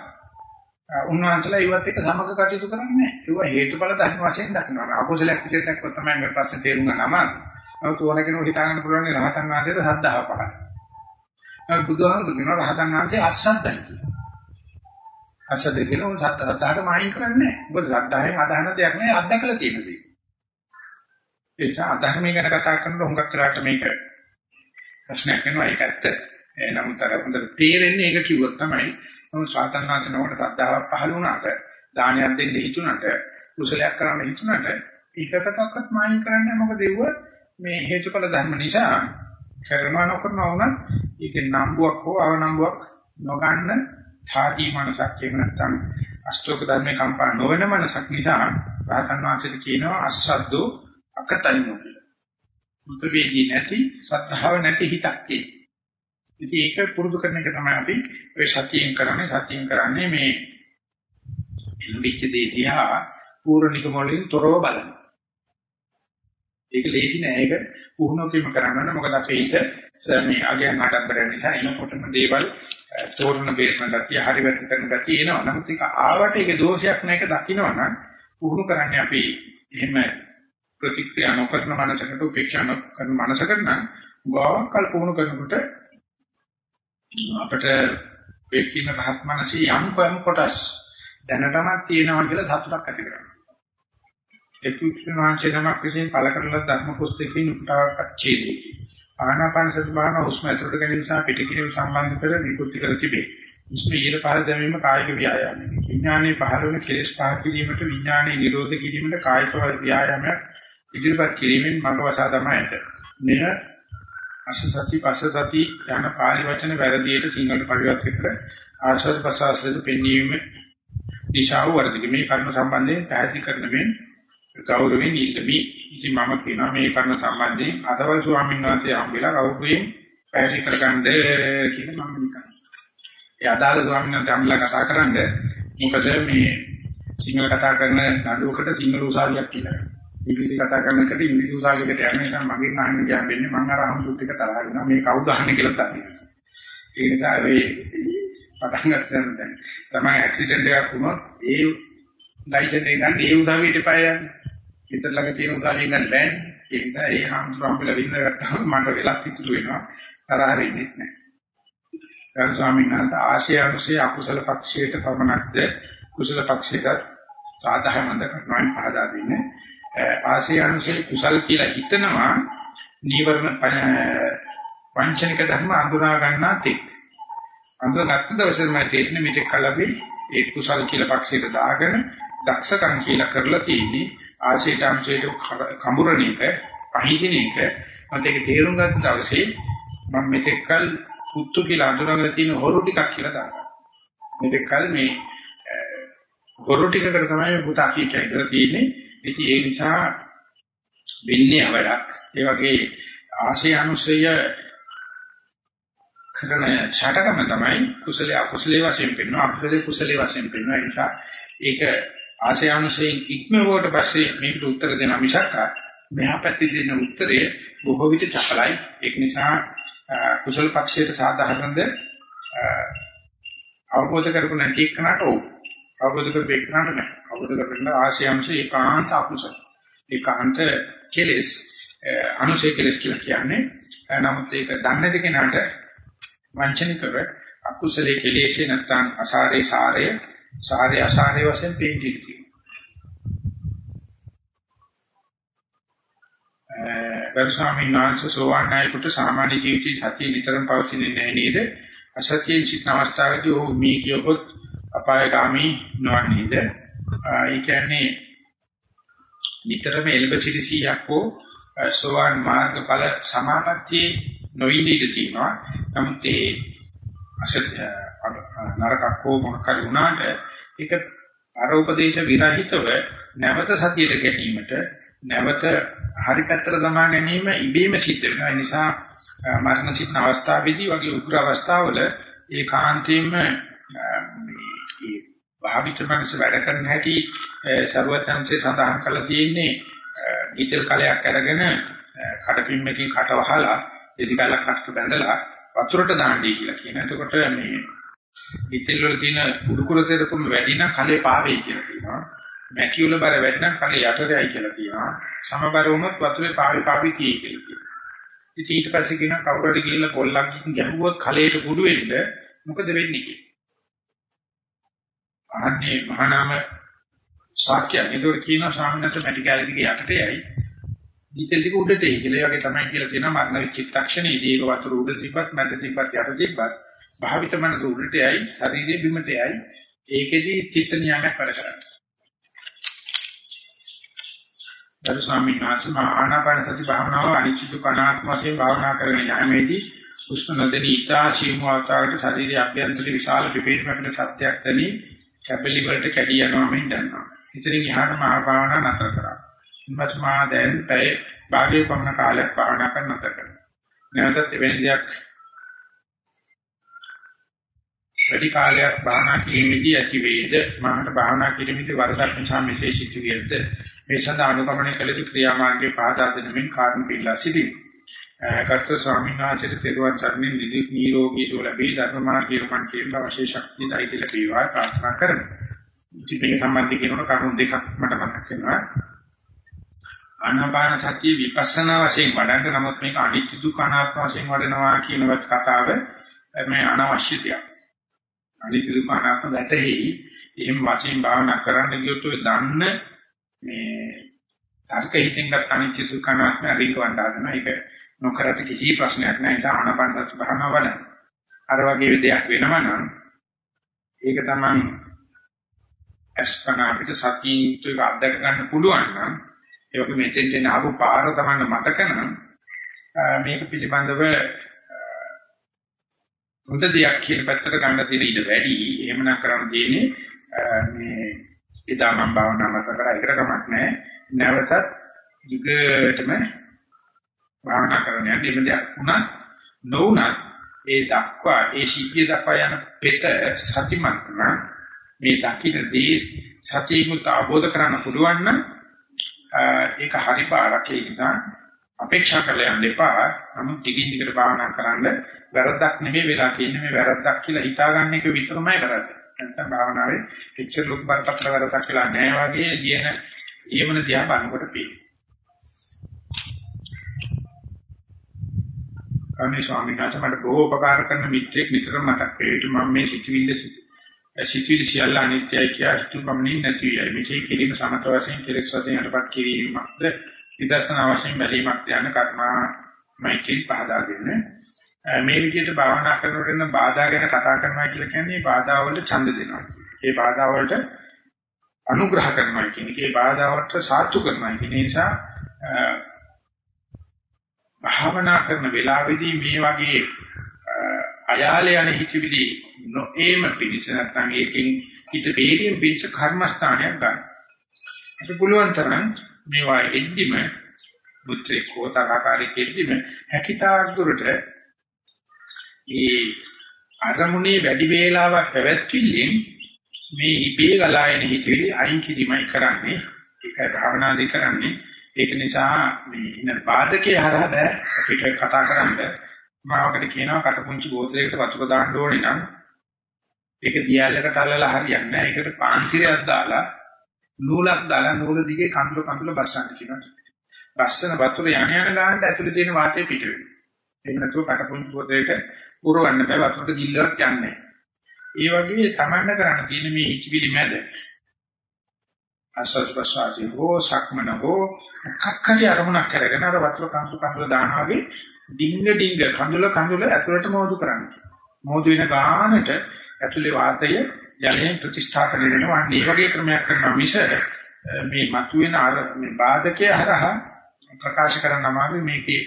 උන්වහන්සේලා ඉවත් එක්ක සමග කටයුතු කරන්නේ නැහැ. ඒවා හේතුඵල ධර්ම වශයෙන් දක්වනවා. අකුසලයක් විදිහට දක්වුවොත් තමයි මේ ප්‍රශ්නේ තේරුම් ගන්න අමාරු. නමුත් ඕන කෙනෙකුට හිතා ගන්න පුළුවන් රහතන් වහන්සේට ශ්‍රද්ධාව පහළ. නමුත් බුදුහාමුදුරු කියනවා රහතන් වහන්සේ අසද්දයි කියලා. අසද්ද කියලා උන් සත්‍යතාවට මායින් කරන්නේ නැහැ. මොකද සත්‍යයෙන් අදහන දෙයක් නෙවෙයි අත්දකලා තියෙන දේ. ඒ නිසා අධර්මය ගැන කතා කරනකොට හුඟක් කරාට මේක ප්‍රශ්නයක් වෙනවා ඒක ඇත්ත. නමුත් අර හොඳට තේරෙන්නේ ඒක කිව්වොත් තමයි මොන ස්වාතන්ත්‍රාසනකට සද්ධාවක් පහළ වුණාට දානයක් දෙන්න හිතුණාට කුසලයක් කරන්න හිතුණාට ඒකටවත් මායින් කරන්නේ මොකද ඒව මේ හේතුඵල ධර්ම නිසා කරනවා නොකරනවා වුණත් ඒක නම්බුවක් හෝ අවනම්බුවක් නොගන්න ථාදී මනසක් එහෙම නැත්නම් අෂ්ටෝක ධර්මේ කම්පා නොවන මනසක් නිසා රහතන් වහන්සේට කියනවා අස්සද්දෝ අකතඤ්ඤෝ කියලා. මුත වේදී නැති සත්‍තාව නැති හිතක් තියෙන. ඉතින් ඒක පුරුදු කරන එක තමයි අපි ඔය සතියෙන් කරන්නේ සතියෙන් කරන්නේ මේ ඉල්විච්ච දේ දිහා පූර්ණික මොළෙන් තොරව බලන. ඒක ලේසි නෑ ඒක පුහුණුවකින් කරන්න මොකද අපේ හිත මේ අගයන් ආඩම්බරය නිසා එනකොටම දේවල් තෝරන බේරන ගතිය හරි වැට කරන ගතිය එනවා. නමුත් ඒක ආවට ඒක දෝෂයක් නැක දකින්නවනම් පුහුණු කරන්නේ අපි එහෙම ප්‍රතික්‍රියා නොකරන මනසකට උපේක්ෂා නොකරන මනසකට නම් ගාකල් පුහුණු කරනකොට අපිට වේකින රහත් මනසේ යම් කොම් කොටස් දැනටමත් තියෙනවා කියලා සතුටක් ඇති කරගන්නවා. එක්වික්ෂණ වංශේ නමක් විසින් පළ කරලා ධර්ම පුස්තකයෙන් උපුටාවක් ඡේදේ. ආනාපාන සති භාවනා හුස්ම ඇතුළට ගැනීම සහ පිටකිරීම සම්බන්ධ කර විකෘති කර තිබේ. හුස්ම ඊට පහළ දැමීම කායික ව්‍යායාමයි. විඥානයේ පහළ වන කෙලෙස් පහ කිරීමට විඥානයේ නිරෝධ කිරීමට කායික ව්‍යායාමයක් ඉදිරිපත් කිරීමෙන් මඟවසා තමයි ඇත. මෙය අසසති පසසති යන පාලි වචන වැරදියට සිංහලට පරිවර්තන කර ආශ්‍රද ප්‍රසාසලද පෙන්වීම දිශාව වර්ධක මේ කර්ම සම්බන්ධයෙන් පැහැදිලි කරන මෙන් ගෞරවයෙන් ඉල්ලමි. ඉතින් මම කියනවා මේ කර්ම සම්බන්ධයෙන් අදවල් ස්වාමීන් වහන්සේ හම්බෙලා ගෞරවයෙන් පැහැදිලි කරගන්න කියලා මම නිකන්. ඒ අදාළ ස්වාමීන් වහන්සේ හම්බලා කතා කරන්නේ මොකද මේ සිංහල කතා කරන නඩුවකට සිංහල උසාවියක් කියලා. ඉංග්‍රීසි කතා කරන එකට ඉංග්‍රීසි උසාවියකට යන නිසා මගෙන් අහන්න කියන්නේ මම අර අහමුත් එක තරහ වෙනවා මේ කවුද අහන්නේ කියලා දන්නේ. ඒ නිසා මේ පටන් ගන්න දැන් තමයි ඇක්සිඩන්ට් එකක් වුණොත් ඒ ලයිසන් එක ගන්න ඒ උසාවියට එපා යන්නේ. හිතට ළඟ තියෙන උසාවියෙන් ගන්න බෑ. ඒ නිසා ඒ හාමුදුරුවෝ අපිට විඳගත්තාම මට වෙලක් ඉතුරු වෙනවා. තරහ වෙන්නේ නැහැ. ගරු ස්වාමීන් වහන්සේ ආශය අනුශය අකුසල පක්ෂයට පමණක්ද කුසල පක්ෂයට සාධාරණද කරනවා පහදා දෙන්නේ. ආශය අනුශය කුසල් කියලා හිතනවා නීවරණ වංචනික ධර්ම අඳුනා ගන්නා තෙක්. අඳුරගත්ත දවසේ මම තේරෙන්නේ මේක කලබේ ඒ කුසල් කියලා පක්ෂයට දාගෙන දක්ෂකම් කියලා කරලා තියෙන්නේ ආශයට අංශයට කඹුරණ එක පහිදින එක මට ඒක තේරුම් ගත්ත දවසේ මම මෙතෙක්කල් පුත්තු කියලා අඳුරගෙන තියෙන හොරු ටිකක් කියලා දානවා. මෙතෙක්කල් මේ හොරු ටිකකට තමයි පුතා කිය කියලා තියෙන්නේ. ඉතින් ඒ නිසා වෙන්නේ අවඩක්. ඒ වගේ ආශය අනුසය කරන ඡටකම තමයි කුසලයේ අකුසලයේ වශයෙන් පෙන්වනවා. අකුසලයේ කුසලයේ වශයෙන් පෙන්වනවා. ඒ නිසා ඒක ආශය අනුසයෙන් ඉක්මවුවට පස්සේ මේකට උත්තර දෙන මිසක් මෙහා පැත්තේ දෙන උත්තරය බොහෝ විට චපලයි. ඒක නිසා කුසල පක්ෂයට සාධාරණද අවබෝධ කරගන්න නැති එක්කනට ඕ අවබෝධ කරගන්නට නෑ. අවබෝධ කරගන්න ආශය අංශ ඒකාන්ත අකුසල. ඒකාන්ත කෙලස් අනුශය කෙලස් කියලා කියන්නේ. නමුත් ඒක දන්නේ නැති කෙනාට වංචනිකව අකුසලයේ කෙලෙසේ නැත්නම් අසාරේ සාරය සාරේ අසාරේ වශයෙන් පෙන්නී ගරු ස්වාමීන් වහන්සේ සෝවාන් ආයකට සාමාන්‍ය ජීවිතයේ සතිය නිතරම පවතින්නේ නැහැ නේද? අසතියෙන් සිටින අවස්ථාවේදී ඔහු මේ කියොත් අපායগামী නොවන්නේද? ඒ කියන්නේ නිතරම එල්බ සිටිසියක් හෝ සෝවාන් මාර්ගඵල සමාපත්තියේ නොඉඳී තියෙනවා. නමුත් ඒ අසත් නරකක් හෝ මොකක් හරි වුණාට ඒක ආරෝපදේශ විරහිතව නැවත සතියට ගැනීමට නැවත හරි පැත්තට දමා ගැනීම ඉබේම සිද්ධ වෙනවා. ඒ නිසා මරණ සිටින අවස්ථාවේදී වගේ උග්‍ර අවස්ථාවල ඒකාන්තයෙන්ම මේ භාවිත මනස වැඩ කරන හැටි ਸਰවඥාන්සේ සඳහන් කරලා තියෙන්නේ ගිතල් කලයක් අරගෙන කඩපින්මකින් කට වහලා එදිකලක් හත්ක බැඳලා වතුරට දාන්නයි කියලා කියන. එතකොට මේ ඉතිල් වල තියෙන උඩුකුර දෙකම වැඩි නම් කලේ පාවෙයි කියලා කියනවා. මැටි වල බර වැඩි නම් කලේ යටටයි කියලා කියනවා. සමබර වුණොත් වතුරේ පාවි පාවි තියෙයි කියලා කියනවා. ඉතින් ඊට පස්සේ කියන කවුරු හරි ගිහිල්ලා පොල්ලක් ගැහුවොත් කලයට කුඩු වෙන්න මොකද වෙන්නේ කියලා. අහන්නේ මහානාම ශාක්‍යයන්. ඒක කියනවා ස්වාමීන් වහන්සේ මැටි කැලේ දිගේ යටටයයි. දීතල් ටික උඩට එයි කියලා. ඒ වගේ තමයි කියලා කියනවා මරණ චිත්තක්ෂණයේදී ඒක වතුර උඩ තිබ්බත් මැද තිබ්බත් යට තිබ්බත් භාවිත මනස උඩට යයි ශරීරයේ බිමට යයි. ඒකෙදි චිත්ත නියමයක් වැඩ කරන්නේ. දරු ස්වාමීන් වහන්සේ ආනාපාන සති භාවනාව අනිච්ච කනාත්ම වශයෙන් භාවනා කරගෙන යෑමේදී උෂ්ණ නදෙනී ඊතා සීමාවතාවට ශරීරයේ අභ්‍යන්තරයේ විශාල පිපීමකට සත්‍යයක් තනි කැපලි වලට කැඩී යනවා මෙන් දන්නවා. ඉතින් යහන මහා භාවනා නතර කරා. ඉන්පස්මා දැන් පැය භාගයේ පමණ කාලයක් භාවනා කරන නතර කරනවා. නැවතත් එවැනි දෙයක් වැඩි කාලයක් භාවනා කිරීමේදී ඇති වේද මහාට භාවනා කිරීමේදී වරදක් නිසා මෙසේ සිටු වියද මේ සඳහා අනුගමනය කළ යුතු ක්‍රියාමාර්ගයේ පාදා දෙනමින් කාරණ පිළිලා සිටි. කර්ත ස්වාමීන් වහන්සේට තෙරුවන් සරණින් නිදුක් නිරෝගී සුව ලැබී ධර්ම මාර්ගයේ රුමන් කියන අවශ්‍ය ශක්තිය දෛතිල ලැබීවා ප්‍රාර්ථනා කරමි. ඉතින් මේ සම්බන්ධ කියනකොට කරුණු දෙකක් මට මතක් වෙනවා. ආනාපාන සතිය විපස්සනා වශයෙන් වඩන්න නමුත් මේක අනිත්‍ය දුක්ඛ අනාත්ම වශයෙන් වඩනවා කියන කතාව මේ අනවශ්‍ය දෙයක්. අනිත්‍ය දුක්ඛ අනාත්ම වැටෙහි එහෙම වශයෙන් භාවනා කරන්න ගියොත් ඔය දන්න මේ තර්ක හිතෙන් ගන්න අනිත්‍ය දුක්ඛ අනාත්ම අරිකවන්න හදන එක නොකරට කිසි ප්‍රශ්නයක් නැහැ ඒ ආනාපාන සති භාවනාව වඩන්න. අර වගේ දෙයක් වෙනවා නම් ඒක තමයි අස්පනා පිට සතිය අධ්‍යක් ගන්න පුළුවන් නම් ඒක මෙතෙන් දෙන ආපු පාර තමයි මතක නම් මේක පිළිබඳව හොඳ දෙයක් කියන පැත්තට ගන්න තියෙන ඉඩ වැඩි. එහෙමනම් කරන්න තියෙන්නේ මේ එදා මම භාවනා මත කරා ඒකට කමක් නැහැ. නැවතත් දිගටම භාවනා කරන්න යන්න එහෙම දෙයක් වුණා නොවුණත් ඒ දක්වා ඒ සිද්ධිය දක්වා යන පෙත සතිමත් නම් මේ දකින්නදී සතියමුත් අවබෝධ කරගන්න පුළුවන් නම් ඒක හරි පාරක් ඒ නිසා අපේක්ෂා කරලා යන්න එපා. නමුත් ටිකින් ටිකට භාවනා කරන්න වැරද්දක් නෙමෙයි වෙලා තියෙන්නේ මේ වැරද්දක් කියලා හිතාගන්න එක විතරමයි වැරද්ද. නැත්නම් භාවනාවේ එච්චර ලොකු බරපතල වැරද්දක් කියලා නෑ වගේ කියන ඊමන දිහා බලනකොට පේනවා. අනේ ස්වාමීන් වහන්සේ මට බොහෝ උපකාර කරන මිත්‍රෙක් නිතරම මතක් වෙයි. මම මේ සිතිවිල්ල සිතිවිලි සියල්ල අනිත්‍යයි කියලා හිතුවම නැතිවයි. මේකේ කිරීම සමත වශයෙන් කෙලෙස් වශයෙන් අටපත් කිරීමක්ද විදර්ශනා වශයෙන් බැලීමක් යන කර්මා මයිකේ පහදා දෙන්නේ. මේ විදිහට භාවනා කරනකොට බාධා ගැන කතා කරනවා කියලා කියන්නේ බාධා වලට ඡන්ද දෙනවා. ඒ බාධා වලට අනුග්‍රහ කරනවා කියන එක. ඒ බාධා වලට සාතු කරනවා කියන නිසා භාවනා කරන වෙලාවේදී මේ වගේ අයාලේ යන හිතවිලි නොඑම පිළිස නැත්නම් ඒකෙන් හිත බේරියෙන් පිළිස කර්මස්ථානයක් ගන්න. අපිට පුළුවන් තරම් මේවා එද්දිම බුත්‍රේ කෝතකාකාරී කෙද්දිම හැකිතාක් දුරට ඒ අරමුණේ වැඩි වේලාවක් පැවැත්විල්ලෙන් මේ ඉබේ ගලායන හිතවිලි අයින් කිරීමයි කරන්නේ ඒක භාවනාදී කරන්නේ ඒක නිසා මේ ඉන්න බාධකේ හරහා බෑ. අපිට කතා කරන්න මාවකට කියනවා කටපුංචි බෝතලයකට වතුර දාන්න ඕනේ නම් ඒක දියාලකට අල්ලලා හරියන්නේ නැහැ ඒකට පාන්තිරයක් දාලා නූලක් දාලා නූල දිගේ කඳුල කඳුල බස්සන්න කියනවා. බස්සන වතුර යණ යන ගානට ඇතුලේ තියෙන වාතය පිට වෙනවා. එහෙම නැතුව කටපුංචි බෝතලයකට පුරවන්න බෑ. වතුරට ගිල්ලවත් යන්නේ ඒ වගේ තමන්න කරන්න තියෙන මේ හිචිවිලි මැද ආස්වාස් ප්‍රසවාසී හෝ සක්මන හෝ කක්කටි අරමුණක් කරගෙන අර වතුර කඳුල කඳුල දානවා වගේ ඩිංග ඩිංග කඳුල කඳුල ඇතුළට මෝදු කරන්නේ. මෝදු වෙන ගානට ඇතුලේ වාතය යන්නේ ප්‍රතිස්ථාපන වෙනවා. මේ වගේ ක්‍රමයක් කරනවා මිස මේ මතුවෙන අර මේ බාධකයේ හරහා ප්‍රකාශ කරන්න අමාරුයි මේකේ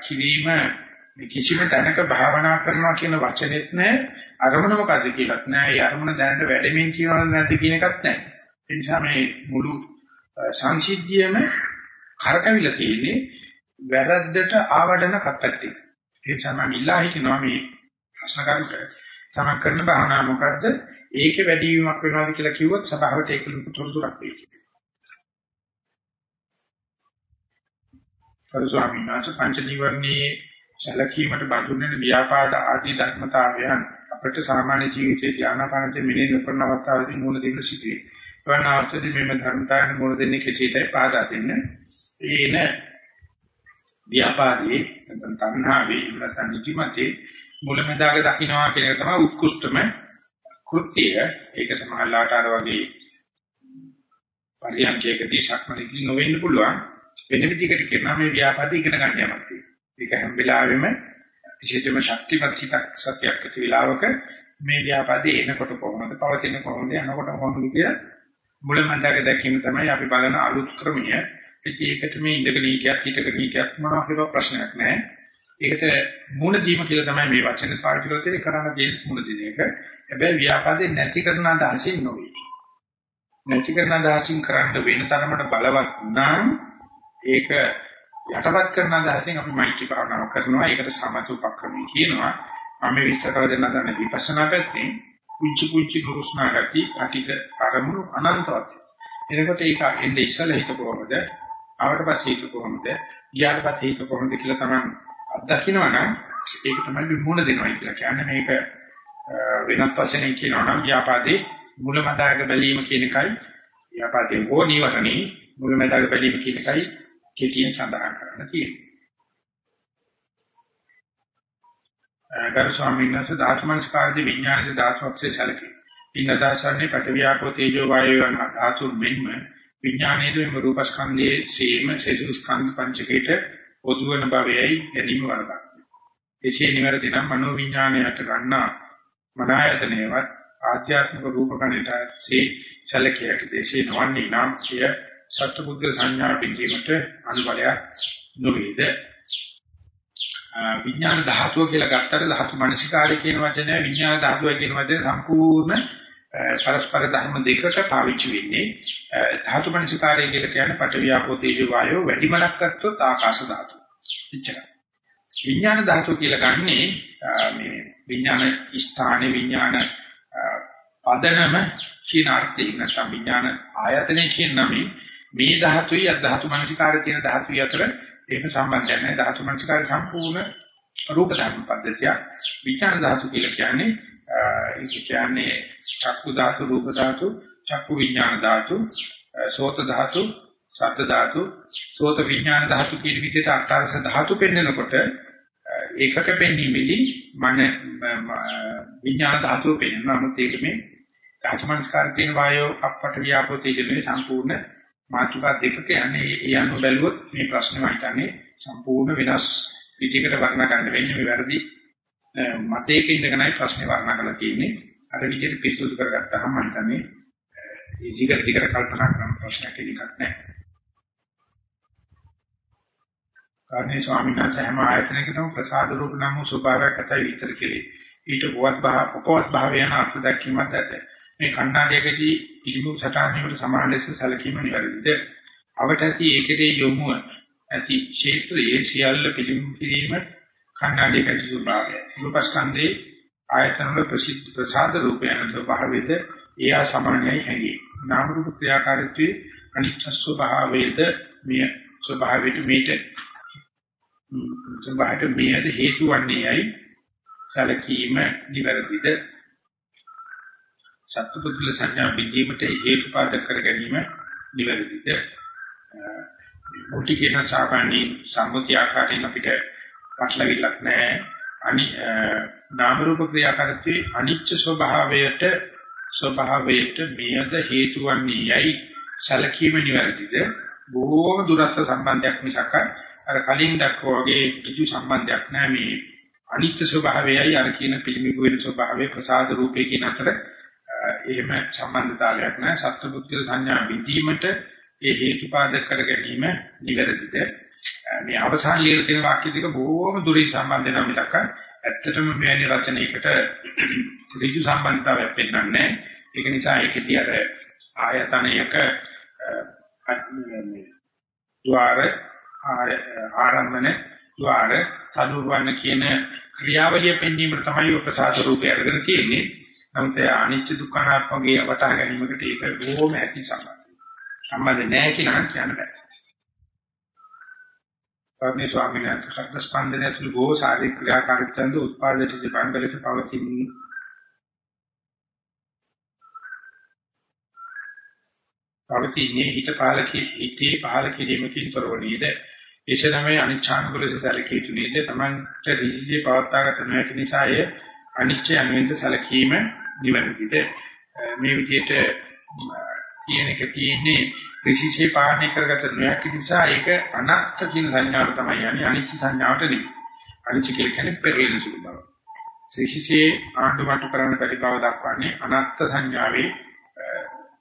කිරීම කිසිම තැනක භාවනා කරනවා කියන වචනේත් නැහැ අරමුණ මොකද්ද කියලාත් නැහැ ඒ අරමුණ දැනට වැඩෙමින් කියනවද නැද්ද කියන එකත් නැහැ ඒ නිසා මේ මුළු සංසිද්ධියම කරකවිලා තියෙන්නේ වැරද්දට ආවඩන කත්තටි. ඒ තමයි ඉල්ලා හිටිනවා මේ ප්‍රශ්න කරුට. තමයි කරන බහනා මොකද්ද? ඒකේ වැඩි වීමක් වෙනවාද කියලා කිව්වොත් සභාවට ඒක තොරතුරක් වෙයි. කරු ස්වාමීන් වහන්සේ පංච නිවර්ණයේ සැලකීමට බඳුන්වෙන ව්‍යාපාද ආදී ධර්මතාවයන් අපට සාමාන්‍ය ජීවිතයේ ධානාපානයේ මෙලෙන කරන අවස්ථාවේදී මොන දෙයක් සිදුවේ. වන අවස්ථාවේ මෙම ධර්මතාවයන් මොන දෙන්නේ කෙසේදයි පාදා දෙන්න. ඒන ව්‍යාපාරයේ නැත්නම් තණ්හාවේ නැත්නම් නිදිමතේ මුලමදාග දකින්නවා කියන එක තමයි උත්කෘෂ්ඨම කෘත්‍යය. ඒක සමාහලාට අර වගේ පරියන්කයකදී සක්මණේදී නොවෙන්න පුළුවන්. වෙන විදිහකට කියනවා මේ ව්‍යාපාරය ඉගෙන ගන්න යමක් තියෙනවා. ඒක හැම වෙලාවෙම විශේෂම ශක්තිමත් හිතක් සතියක් ඇති වෙලාවක මේ ව්‍යාපාරයේ එනකොට කොහොමද පවතින කොහොමද යනකොට කොහොමද කියලා මුලමඳාක දැකීම තමයි අපි බලන අලුත් ක්‍රමය. ඒකට මේ ඉඳගෙන හිටියක් හිටක හිටියක් මොනවා ප්‍රශ්නයක් නැහැ. ඒකට මුණ දීම කියලා තමයි මේ වචනේ පාවිච්චි කරලා තියෙන්නේ කරන්න දෙන මුණ දෙන එක. හැබැයි ව්‍යාපාදේ නැති කරන අදහසින් නොවේ. නැති කරන අදහසින් කරන්න වෙන තරමට බලවත් නම් ඒක යටපත් කරන අදහසින් අපි මෛත්‍රී භාවනාව කරනවා. ඒකට සමත උපක්‍රමී කියනවා. මම විස්තර කර දෙන්න දන්නේ විපස්සනා පැත්තෙන් කුංචි කුංචි ගුරුස්නා ගති අටික අරමුණු අනන්තවත්. එනකොට ඒක එන්නේ ඉස්සල හිත කොහොමද? ආවට පස්සේ හිත කොහොමද? ගියාට පස්සේ හිත කොහොමද කියලා තමයි අත්දකින්නවා නම් ඒක තමයි විමුණ දෙනවා කියලා කියන්නේ මේක වෙනත් වචනෙන් කියනවා නම් ව්‍යාපාදේ මුලමදාග බැලීම කියන එකයි ව්‍යාපාදේ හෝ නිවරණේ මුලමදාග බැලීම කියන එකයි කෙටියෙන් සඳහන් කරන්න තියෙන්නේ. ගරු ස්වාමීන් වහන්සේ ධාතුමනස්කාරදී විඥානයේ ධාතුක්සේ සැලකේ. ඉන්නදාසන්නේ පටවියාපෝ තේජෝ වායෝ යන ධාතු මෙන්ම විඥානයේ මෙම රූපස්කන්ධයේ සීම සේසු ස්කන්ධ පංචකයට පොදුවන භවයයි ගැනීම වරදක්. එසේ නිවැරදි නම් මනෝ විඥානයට ගන්නා මනායතනයවත් ආධ්‍යාත්මික රූපකණිතසේ සැලකියට දේශේ නොවන්නේ නම් කිය සත්පුද්ගල සංඥා පිළිගීමට අනුබලයක් නොවේද විඥාන ධාතුව කියලා ගත්තට ධාතු මනසිකාරය කියන වචනය විඥාන ධාතුව කියන වචනේ සම්පූර්ණ පරස්පර ධර්ම දෙකකට පාවිච්චි වෙන්නේ ධාතු මනසිකාරය කියලා කියන්නේ පටවියාපෝ තේජෝ වායෝ වැඩිමලක් ගත්තොත් ආකාශ ධාතුව. එච්චරයි. විඥාන ධාතුව කියලා ගන්නේ මේ විඥාන ස්ථානේ විඥාන පදනම කියන අර්ථයෙන් නැත්නම් විඥාන ආයතනය කියන නමේ මේ ධාතුයි අධාතු මනසිකාරය කියන ධාතුයි අතර ඒක සම්බන්ධයක් නැහැ. ධාතු මනසිකාරය සම්පූර්ණ රූප ධර්ම පද්ධතිය විඥාන ධාතු කියලා කියන්නේ ඒක කියන්නේ චක්කු ධාතු රූප ධාතු චක්කු විඥාන ධාතු සෝත ධාතු ශබ්ද ධාතු සෝත විඥාන ධාතු කියන විදිහට අටාරස ධාතු පෙන්නකොට ඒකක පෙන්නීමේදී මන විඥාන ධාතුව පෙන්වනවා. මොකද ඒක මේ ධාතුමනස්කාර කියන වායෝ අපට ව්‍යාපෝ තේජනේ සම්පූර්ණ මාතෘකා දෙකක යන්නේ ඒ අනුව බැලුවොත් මේ ප්‍රශ්නේ මම හිතන්නේ සම්පූර්ණ වෙනස් විදිහකට වර්ණනා කරන්න වෙන්නේ මේ වැරදි මතයක ඉඳගෙනයි ප්‍රශ්නේ වර්ණනා කරලා තියෙන්නේ අර විදිහට පිළිතුරු කරගත්තාම මම හිතන්නේ ඒ දිගට දිගට කල්පනා කරන ප්‍රශ්නයක් එකක් නැහැ. කාර්නේ ස්වාමීන් වහන්සේ හැම ආයතනයකටම ප්‍රසාද රූප නම් සුභාරකතයි විතර කෙලේ. ඊට පොවත් භාව පොවත් භාවයන අර්ථ දක්වීමක් ඇත. මේ කණ්ණාඩියකදී පිළිමු සටහනකට සමාන ලෙස සැලකීම නිවැරදිද? අවට ඇති ඒකේ යොමුව ඇති ක්ෂේත්‍රයේ සියල්ල පිළිමු කිරීම කණ්ණාඩියක ස්වභාවය. රූපස්කන්ධේ ආයතන වල ප්‍රසිද්ධ ප්‍රසාද රූපයන් ස්වභාවයද එයා සමානයි හැඟේ. නාම රූප ක්‍රියාකාරීත්වයේ අනිච්ච ස්වභාවයද මේ ස්වභාවයට මේට ස්වභාවයට මේද හේතු වන්නේයි සැලකීම නිවැරදිද සත්පුද්ගල සංඥා බිඳීමට හේතුපාදක කර ගැනීම නිවැරදිද? මුටි කියන සාමාන්‍ය සම්මුතිය ආකාරයෙන් අපිට පටලවිල්ලක් නැහැ. අනි නාම රූප ක්‍රියාකාරීත්වයේ අනිච්ච ස්වභාවයට ස්වභාවයට මෙයද හේතු වන්නේ යයි සැලකීම නිවැරදිද? බොහෝම දුරස්ත සම්බන්ධයක් මිසක් අර කලින් දක්වා වගේ කිසි සම්බන්ධයක් නැහැ. මේ අනිත්‍ය ස්වභාවයයි අර කියන පිළිමිබු වෙන ස්වභාවයේ ප්‍රසාද රූපේ කියන අතර එහෙම සම්බන්ධතාවයක් නැහැ. සත්පුද්ගල සංඥා විදීමට ඒ හේතුපාදක කර ගැනීම නිවැරදිද? මේ අවසාන ලියන තියෙන වාක්‍ය දෙක බොහොම දුරින් සම්බන්ධ වෙනවා මිසක් ඇත්තටම මෙවැනි රචනයකට ඍජු සම්බන්ධතාවයක් පෙන්වන්නේ නැහැ. ඒක නිසා ඒකදී අර ආයතනයක ద్వාර ආරම්භන ద్వාර සදුවන කියන ක්‍රියාවලිය පෙන්වීම තමයි ප්‍රසාද රූපය අරගෙන කියන්නේ නමුත් ඒ අනිච්ච දුක්ඛනාත්මගේ වටහා ගැනීමකට ඒක බොහොම ඇති සම්බන්ධයි. සම්බන්ධ නැහැ කියලා කියන්න බෑ. පර්ණි ස්වාමීන් වහන්සේ ශබ්ද ස්පන්දනය ඇතුළු බොහෝ ශාරීරික ක්‍රියාකාරීත්වයන්ද උත්පාදිත ජීවන්වලට පවතින පවතින්නේ හිත පාලකී හිතේ පාලක කිරීමකින් තොරව නේද එසේනමයි අනිච්ඡානුකූලස සැලකිය යුතු නේද තමන්ට ඍජුවේ පවත්වාගත නොහැකි නිසා එය අනිච්ච අනුවෙන්ද සැලකීම නිවැරදිද? මේ විදිහට තියෙන එක තියෙන්නේ ඍෂිසේ පාලනය කරගත නොහැකි නිසා ඒක අනත්ත් කියන සංඥාවට තමයි යන්නේ. අනිච්ච සංඥාවට නෙවෙයි. අනිච්ච කියන්නේ පෙරේන සුළු බව. ඍෂිසේ ආණ්ඩුවට කරන බැරි බව දක්වන්නේ අනත්ත් සංඥාවේ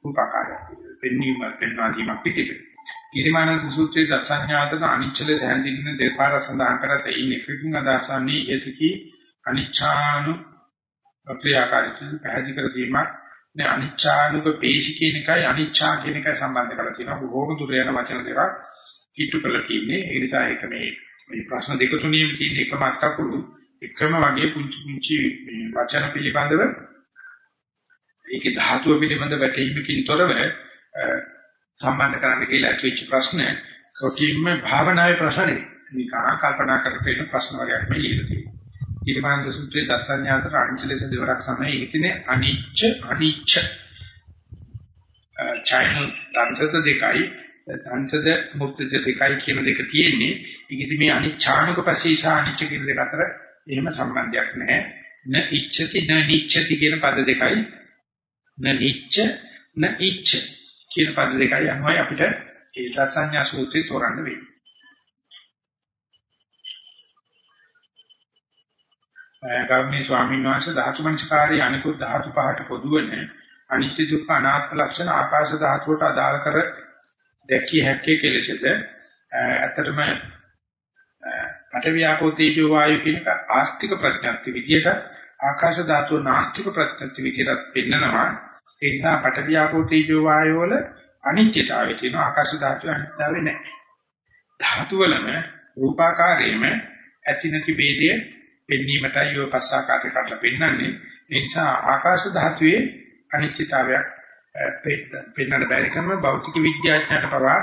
උපකාරයක් පෙන්වීම පෙන්වා දීමක් පිටිපිට ඊර්මානන්ද සූත්‍රයේ දසඤ්ඤාතක අනිච්චල සෑහඳින්න දෙපාර සඳහන් කරත ඉන්න එකකින් අදහසන්නේ ඒකකි අනිච්ඡානු ප්‍රක්‍රියාකාරීත්වය පැහැදිලි කර දීමක් නේ අනිච්ඡානුක පේශි කියන එකයි අනිච්ඡා කියන එකයි සම්බන්ධ කරලා තියෙනවා. බොහෝම දුර යන වචන දෙකක් කිට්ටු කරලා තියෙන්නේ ඒ නිසා ඒක මේ මේ ප්‍රශ්න දෙක තුනේම තියෙන එකම අත්අකුරු එකම වගේ පුංචි පුංචි වචන පිළිබඳව ඒකේ ධාතුව පිළිබඳ වැටහීමකින් තොරව සම්බන්ධ කරන්න කියලා ඇතිවෙච්ච ප්‍රශ්න කොටින්ම භාවනාවේ ප්‍රශ්නේ. නිකන් කල්පනා කරපේන ප්‍රශ්න වර්ගයක් මේ ඉන්න තියෙනවා. ඊළඟ සූත්‍රයේ දර්ශඥාතර අනිච්චලස දෙවරක් සමය ඉතිනේ අනිච්ච අනිච්ච චෛන තන්ත්‍රද දෙකයි තන්ත්‍රද මුක්තද දෙකයි කියන දෙක තියෙන්නේ. ඒකෙදි මේ අනිච්ඡානුක පසීසා අනිච්ච කියන දෙක අතර එහෙම සම්බන්ධයක් නැහැ. න ඉච්ඡති න නිච්ඡති කියන පද දෙකයි න නිච්ච න ඉච්ඡ කියන පද දෙකයි අනුවයි අපිට ඒ සත්සඤ්ඤා සූත්‍රය තෝරන්න වෙන්නේ. ගෞරවනීය ස්වාමීන් වහන්සේ ධාතු මනසකාරී අනිකුත් ධාතු පහට පොදුවන අනිත්‍ය දුක්ඛ අනාත්ම ලක්ෂණ ආකාශ ධාතුවට අදාළ කර දැකිය හැක්කේ කෙලෙසද? ඇත්තටම පටවියාපෝ තේජෝ වායු කියනක ආස්තික ප්‍රඥාක්ති විදියට ආකාශ ධාතුව නාස්තික ප්‍රඥාක්ති විදියට පෙන්නනවා. ඒ නිසා පඨවි ආපෝ තේජෝ වායෝ වල අනිත්‍යතාවය තියෙනවා. ආකාශ ධාතුවේ අනිත්‍යතාවය නැහැ. ධාතු වලම රූපාකාරයේම ඇති නැති ભેදය පෙන්වීමටයි ඔය පස්සාකාරයට කරලා පෙන්වන්නේ. ඒ නිසා ආකාශ ධාතුවේ අනිත්‍යතාවයක් පෙන්වන්න බැරි කම භෞතික විද්‍යාඥයන්ට පවා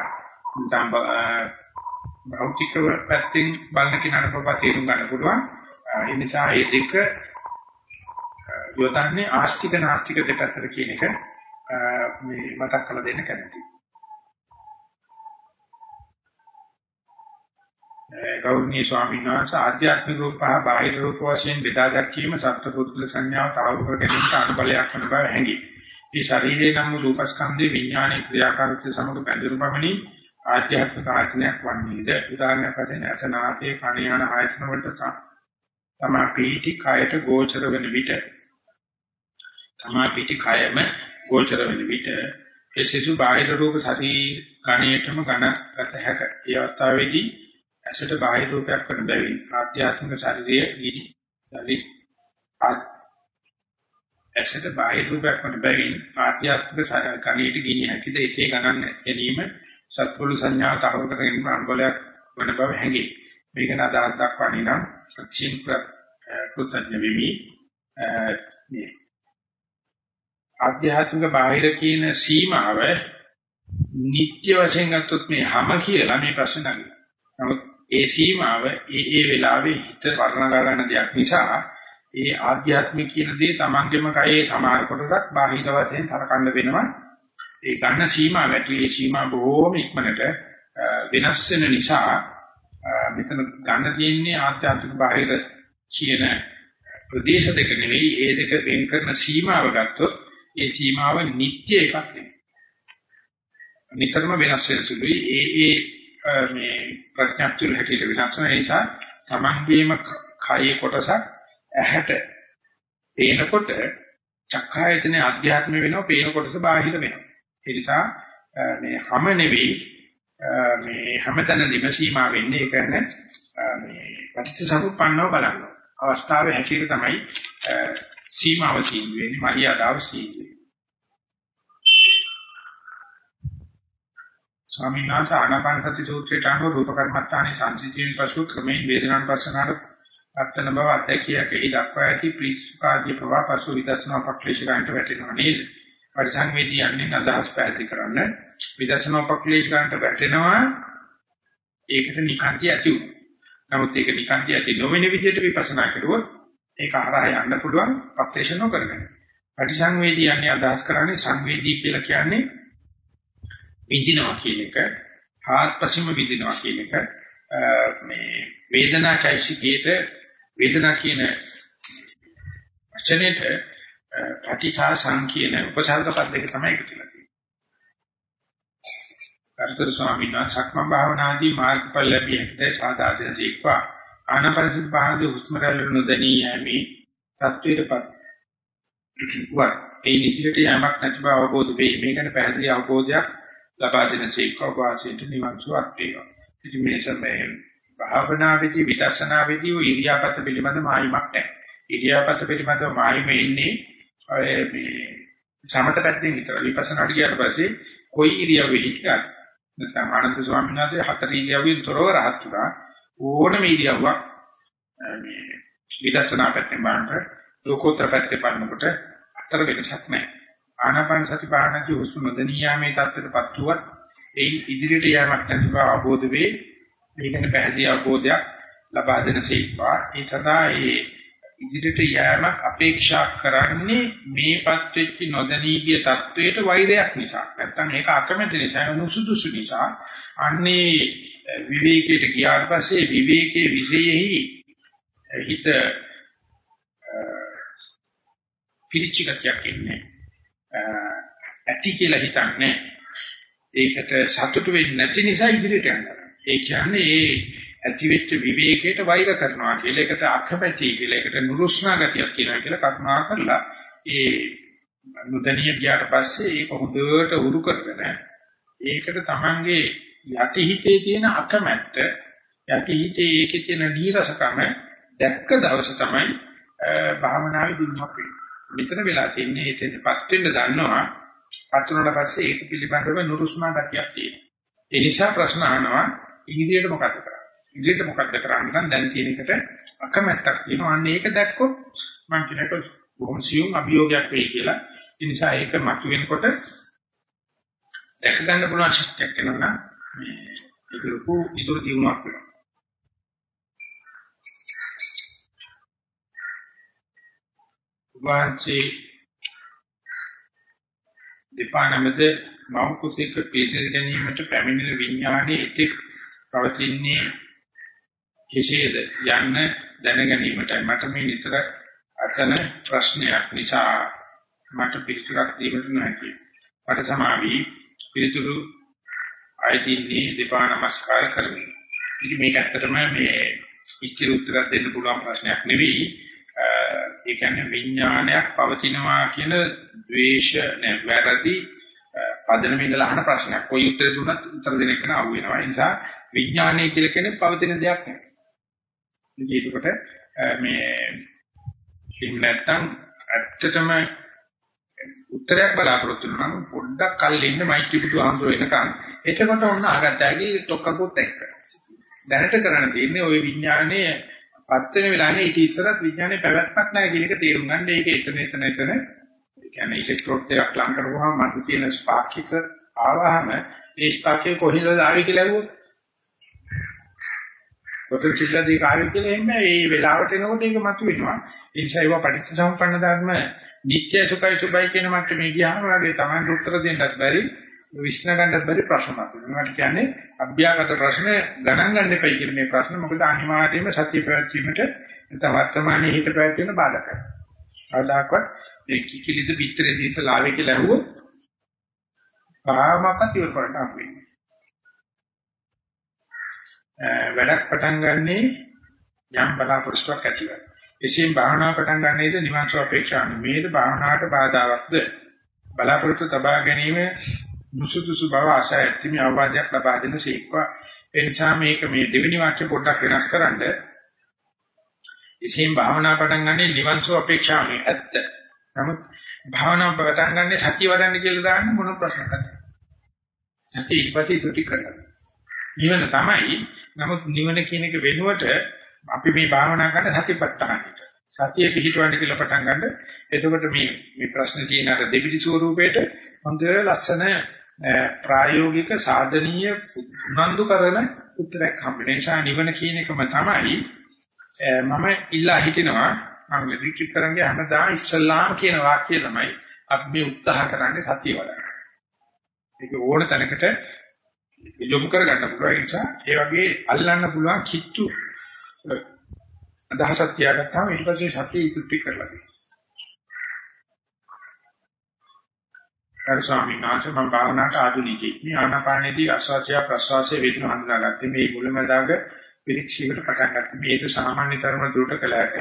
භෞතික පැත්තෙන් බලන කෙනාට පවා තේරුම් ගන්න පුළුවන්. ඒ නිසා මේ දෙක යොදන්නේ ආස්තික නාස්තික දෙපැත්තට කියන එක මේ මතක් කරලා දෙන්න කැමතියි. ගෞරවනීය ස්වාමීන් වහන්සේ ආධ්‍යාත්මික රූප හා බාහිර රූප වශයෙන් බෙදා දැක්වීම සත්පුරුෂ සංඥාව තාවු කර ගැනීමට අනුබලයක් වන බව හැඟේ. මේ ශරීරයේ නම් රූපස්කන්ධේ විඥානයේ ක්‍රියාකාරීත්වය සමග බැඳුණු පමණි ආධ්‍යාත්මික ආඥාවක් වන්නේද උදාහරණයක් වශයෙන් අසනාතේ කණයාන ආයතන වලට තමා පීටි කයට ගෝචර වන විට තමා පිටි කයම ගෝචර වෙන විට ඒ සිසු බාහිර රූප ශරීර ගණයටම ගණගත හැක. ඒ අවස්ථාවේදී ඇසට බාහිර රූපයක් වන බැවින් ආධ්‍යාත්මික ශරීරයේ ගිනි දලි ඇසට බාහිර රූපයක් වන බැවින් ආධ්‍යාත්මික ගණයට ගිනි හැකිද එසේ ගණන් ගැනීම සත්පුරු සංඥා තහවුරු කර ගැනීම අනුබලයක් වන බව හැඟේ. මේක නදාක් දක්වන්නේ නම් සත්‍යම් කෘතඥ වෙමි මේ ආධ්‍යාත්මික බාහිර කියන සීමාව නිත්‍ය වශයෙන් ගත්තොත් මේ හැම කියලා මේ ප්‍රශ්න නගනවා. නමුත් ඒ සීමාව ඒ ඒ වෙලාවේ හිත වර්ණනා ගන්න දෙයක් නිසා ඒ ආධ්‍යාත්මික කියන දේ තමන්ගෙම කයේ සමහර කොටසක් බාහිර වශයෙන් තරකන්න වෙනවා. ඒ ගන්න සීමාව ඇති ඒ සීමා බොහෝම ඉක්මනට වෙනස් වෙන නිසා මෙතන ගන්න තියෙන්නේ ආධ්‍යාත්මික බාහිර කියන ප්‍රදේශ දෙක නෙවෙයි ඒ දෙක වෙන් කරන සීමාව ගත්තොත් ඒ සීමාව නිත්‍ය එකක් නෙවෙයි. නිතරම වෙනස් වෙන සුළුයි. ඒ ඒ මේ ප්‍රඥාප්තිය හැටියට වෙනස් වෙන නිසා තමන්ගේම කයේ කොටසක් ඇහැට පේනකොට චක්ඛායතනේ අධ්‍යාත්ම වෙනවා පේන කොටස බාහිර වෙනවා. ඒ නිසා මේ හැම නෙවෙයි මේ හැමතැනදීම සීමා වෙන්නේ ඒක නේ මේ පටිච්චසමුප්පන්නව බලන්න. අවස්ථාවේ හැටියට තමයි සීමාව තීන්දුව වෙන්නේ මරියාදාව තීන්දුව. ස්වාමීන් වහන්සේ ආනාපාන සති සූත්‍රයට අනුව රූප කර්මත්තානේ සංසිද්ධියෙන් පසු ක්‍රමයෙන් වේදනාන් පස්සනාට අත්තන බව අධ්‍යක්ෂයක ඒ දක්වා ඇති ප්‍රීතිකාදී ප්‍රවාහ පසු විදර්ශනා පක්ලේශයන්ට වැටෙනවා නේද? පරිසංවේදී යන්නේ අදහස් පැහැදිලි කරන්න. විදර්ශනා පක්ලේශයන්ට වැටෙනවා ඒකට නිකාන්ති ඇති වුණා. නමුත් ඒක නිකාන්ති ඇති නොවන විදිහට විපස්සනා කරුවොත් ඒක හරහා යන්න පුළුවන් ප්‍රත්‍යක්ෂ නොකරගෙන. පටිසංවේදී යන්නේ අදහස් කරන්නේ සංවේදී කියලා කියන්නේ විඳිනවා කියන එක, ආත්පසීම විඳිනවා කියන එක මේ වේදනා චෛසිකයේට වේදනා කියන වචනේට පටිචා සංකීන උපසර්ග පද දෙක තමයි එකතු වෙලා තියෙන්නේ. කර්තෘ ස්වාමීන් වහන්සේ සක්ම භාවනාදී මාර්ගඵල ලැබිය හැකියි සාදාදෙන දීක්වා ආනපනසති පහදී හුස්ම රැල්ල නොදැනී යෑමේ තත්වයටපත් වා ඒ නිදිට යමක් නැති බව අවබෝධ වේ. මේ ගැන පැහැදිලි අවබෝධයක් ලබා දෙන සීක්ව වාසයට නිවන් සුවක් වේවා. ඉතින් මේ සමයේ භාවනාවේදී විදර්ශනාවේදී ඔය ඉරියාපත පිළිබඳ මායිමක් නැහැ. ඉරියාපත පිළිබඳව මායිම ඉන්නේ මේ සමත පැත්තෙන් විතර විපස්සනාට ගියාට පස්සේ කොයි ඉරියව්වෙ හිටියත් නැත්නම් ආනන්ද ස්වාමීන් වහන්සේ හතර ඉරියව්වෙන් තොරව රහත් වුණා ඕනම ඉරියව්වක් මේ විදර්ශනා පැත්තෙන් බලනකොට ලෝකෝත්තර පැත්තේ බලනකොට අතර වෙනසක් නැහැ. ආනාපාන සති භාවනාවේ හුස්ම නොදනියාමේ தත්ත්වයටපත් වුවත් ඒ ඉදිරියට යෑමක් නැති බව අවබෝධ වේ. මේකට පැහැදිලි අවබෝධයක් ලබා දෙන සීක්වා ඒ සදා ඒ ඉදිරියට යෑම අපේක්ෂා කරන්නේ මේපත් වෙච්ච නොදැනී ගිය තත්වයට වෛරයක් නිසා. නැත්තම් ඒක අකමැති නිසා නුසුදුසු නිසා. අන්නේ විවේකයට ගියාට පස්සේ විවේකයේ විශේෂෙහි හිත පිළිච්ච ගතියක් ඉන්නේ. ඇති කියලා හිතන්නේ. ඒකට සතුටු වෙන්නේ නැති නිසා ඉදිරියට යනවා. ඒ කියන්නේ ඒ ඇති වෙච්ච විවේකයට වෛර කරනවා කියලා ඒකට අකමැති කියලා ඒකට නුරුස්නා ගතියක් කියනවා කියලා කර්මා කරලා ඒ නුදනිය ගියාට පස්සේ ඒක හොඳට උරු කරගෙන ඒකට තමන්ගේ යටිහිතේ තියෙන අකමැත්ත යටිහිතේ ඒකේ තියෙන නීරසකම දැක්ක දවස තමයි භාවනාවේ දිනුවක් වෙන්නේ. මෙතන වෙලා තින්නේ එතනපත් වෙන්න දන්නවා. පත් වුණාට පස්සේ ඒක පිළිබඳව නුරුස්නා ගතියක් තියෙනවා. ඒ නිසා ප්‍රශ්න අහනවා ඉදිරියට මොකද කරන්නේ? ඉදිරියට මොකද කරන්නේ? නම් දැන් තියෙන එකට අකමැත්තක් තියෙනවා. අන්න ඒක දැක්කොත් මම කියනකොට බොහොම සියුම් අභියෝගයක් වෙයි කියලා. ඒ නිසා ඒක මතුවෙනකොට දැක ගන්න පුළුවන් ශක්තියක් වෙනවා මේ ඒක ලොකු ඉදිරි දියුණුවක් වෙනවා. වාචේ දෙපාණමද මව කුසේක පිළිසෙර ගැනීමට පැමිණෙන විඥානයේ ඉතික් පවතින්නේ කෙසේද යන්න දැන ගැනීමටයි මට මේ විතර අතන ප්‍රශ්නයක් නිසා මට පිළිතුරක් දීමට නැති. මට සමාවි පිළිතුරු ආයතින්නේ දෙපා නමස්කාර කරමි. ඉතින් මේක ඇත්තටම මේ ඉච්ඡිත උත්තර දෙන්න පුළුවන් ප්‍රශ්නයක් නෙවෙයි. ඒ කියන්නේ විඥානයක් පවතිනවා කියන ද්වේෂ නැ වැරදි පදනම ඉඳලා අහන ප්‍රශ්නයක්. කොයි උත්තර දුන්නත් උත්තර දෙන්න එක නා වෙනවා. ඒ නිසා විඥානය කියලා කියන්නේ පවතින දෙයක් නෙවෙයි. ඒකට මේ එහෙම නැත්තම් ඇත්තටම උත්තරයක් බලාපොරොත්තු වෙනවා නම් පොඩ්ඩක් කල් ඉන්න මයික් පිටු ආන්දර වෙනකන් එතකොට ඔන්න අහගත්තාගේ තොක්කකුත් එක්ක දැනට කරන්න තියෙන්නේ ওই විඥානයේ පත් වෙන වෙලාවේ ඊට ඉස්සරත් විඥානයේ පැවැත්මක් නැහැ කියන එක තේරුම් ගන්න. ඒක එතන එතන එතන ඒ කියන්නේ ඉලෙක්ට්‍රෝඩ් එකක් ලං කරපුවාම මතු තියෙන ස්පාර්ක් එක ආවහම ඒ ස්පාර්ක් එක කොහෙන්ද ආවේ කියලා අහුවොත් පොතේ චිත්තදී කාර්ය කියලා එන්නේ ඒ වෙලාවට එනකොට ඒක මතු වෙනවා. ඒ නිසා ඒවා පටිච්චසමුප්පන්න ධර්ම නිත්‍ය සුඛයි සුභයි කියන මට්ටමේ ගියාම වගේ Taman උත්තර දෙන්නත් බැරි විශ්න ගන්නත් බැරි ප්‍රශ්න මතුවෙනවා. ඒකට කියන්නේ අභ්‍යාගත ප්‍රශ්න ගණන් ගන්න එපයි කියන මේ ප්‍රශ්න මොකද අනිවාර්යයෙන්ම සත්‍ය ප්‍රවැත්වීමට නැත්නම් වර්තමානයේ හිත ප්‍රවැත්වීම බාධා කරනවා. අවදාකවත් මේ කිකිලිද පිටරේ දීස ලාවේ කියලා ඇහුවොත් පාමක තියර කරන්න අපේ. වැඩක් පටන් ගන්නේ යම් බලාපොරොත්තුවක් ඇතිවයි. එසේම භාවනා පටන් ගන්නේද නිවන් සුව අපේක්ෂාන මේද භාවනාවට බාධාවත්ද බලාපොරොත්තු තබා ගැනීම මුසුසුසු බව ආශා ඇතිමි අවවාදයක් ලබා දෙන සීක්වා. ඒ නිසා මේක මේ දෙවෙනි වාක්‍ය පොඩ්ඩක් වෙනස් කරන්න. එසේම භාවනා පටන් ගන්නේ නිවන් සුව අපේක්ෂාමේ ඇත්ත. නමුත් භාවනා පටන් ගන්නේ සතිය වඩන්න කියලා දාන්න මොන ප්‍රශ්නකද සතිය ඊට පස්සේ තුටි කරනවා නිවන තමයි. නමුත් නිවන කියන එක වෙනුවට අපි මේ භාවනා කරන සතිපට්ඨානෙට සතිය පිහිටවන්න කියලා පටන් ගන්න. එතකොට මේ මේ ප්‍රශ්න කියන අර දෙවිදි ස්වරූපේට හොඳ ලස්සන ප්‍රායෝගික සාධනීය උනන්දු කරන උත්තරයක් හම්බෙන නිසා නිවන කියන එකම තමයි මම ඉල්ලා හිටිනවා මම රිට්‍රීට් කරන්නේ හැමදාම ඉස්සල්ලාම කියන වාක්‍යය තමයි අපි මේ උත්සාහ කරන්නේ සතිය වඩන්න. ඒක ඕන තැනකට යොමු කරගන්න පුළුවන් ඒ නිසා ඒ වගේ අල්ලන්න පුළුවන් කිච්චු අදහසක් තියාගත්තාම ඊට පස්සේ සතිය ඉදිරි කරලා දෙනවා. කර ස්වාමීන් වහන්සේ මම භාවනාවට ආධුනිකෙක්. මේ ආනාපානයේදී ආස්වාසය ප්‍රස්වාසය වේදන හඳුනාගත්තේ මේ මුලමදාග පිරික්ෂීමට පටන් ගත්තා. මේක සාමාන්‍ය තරම දුරට කළාට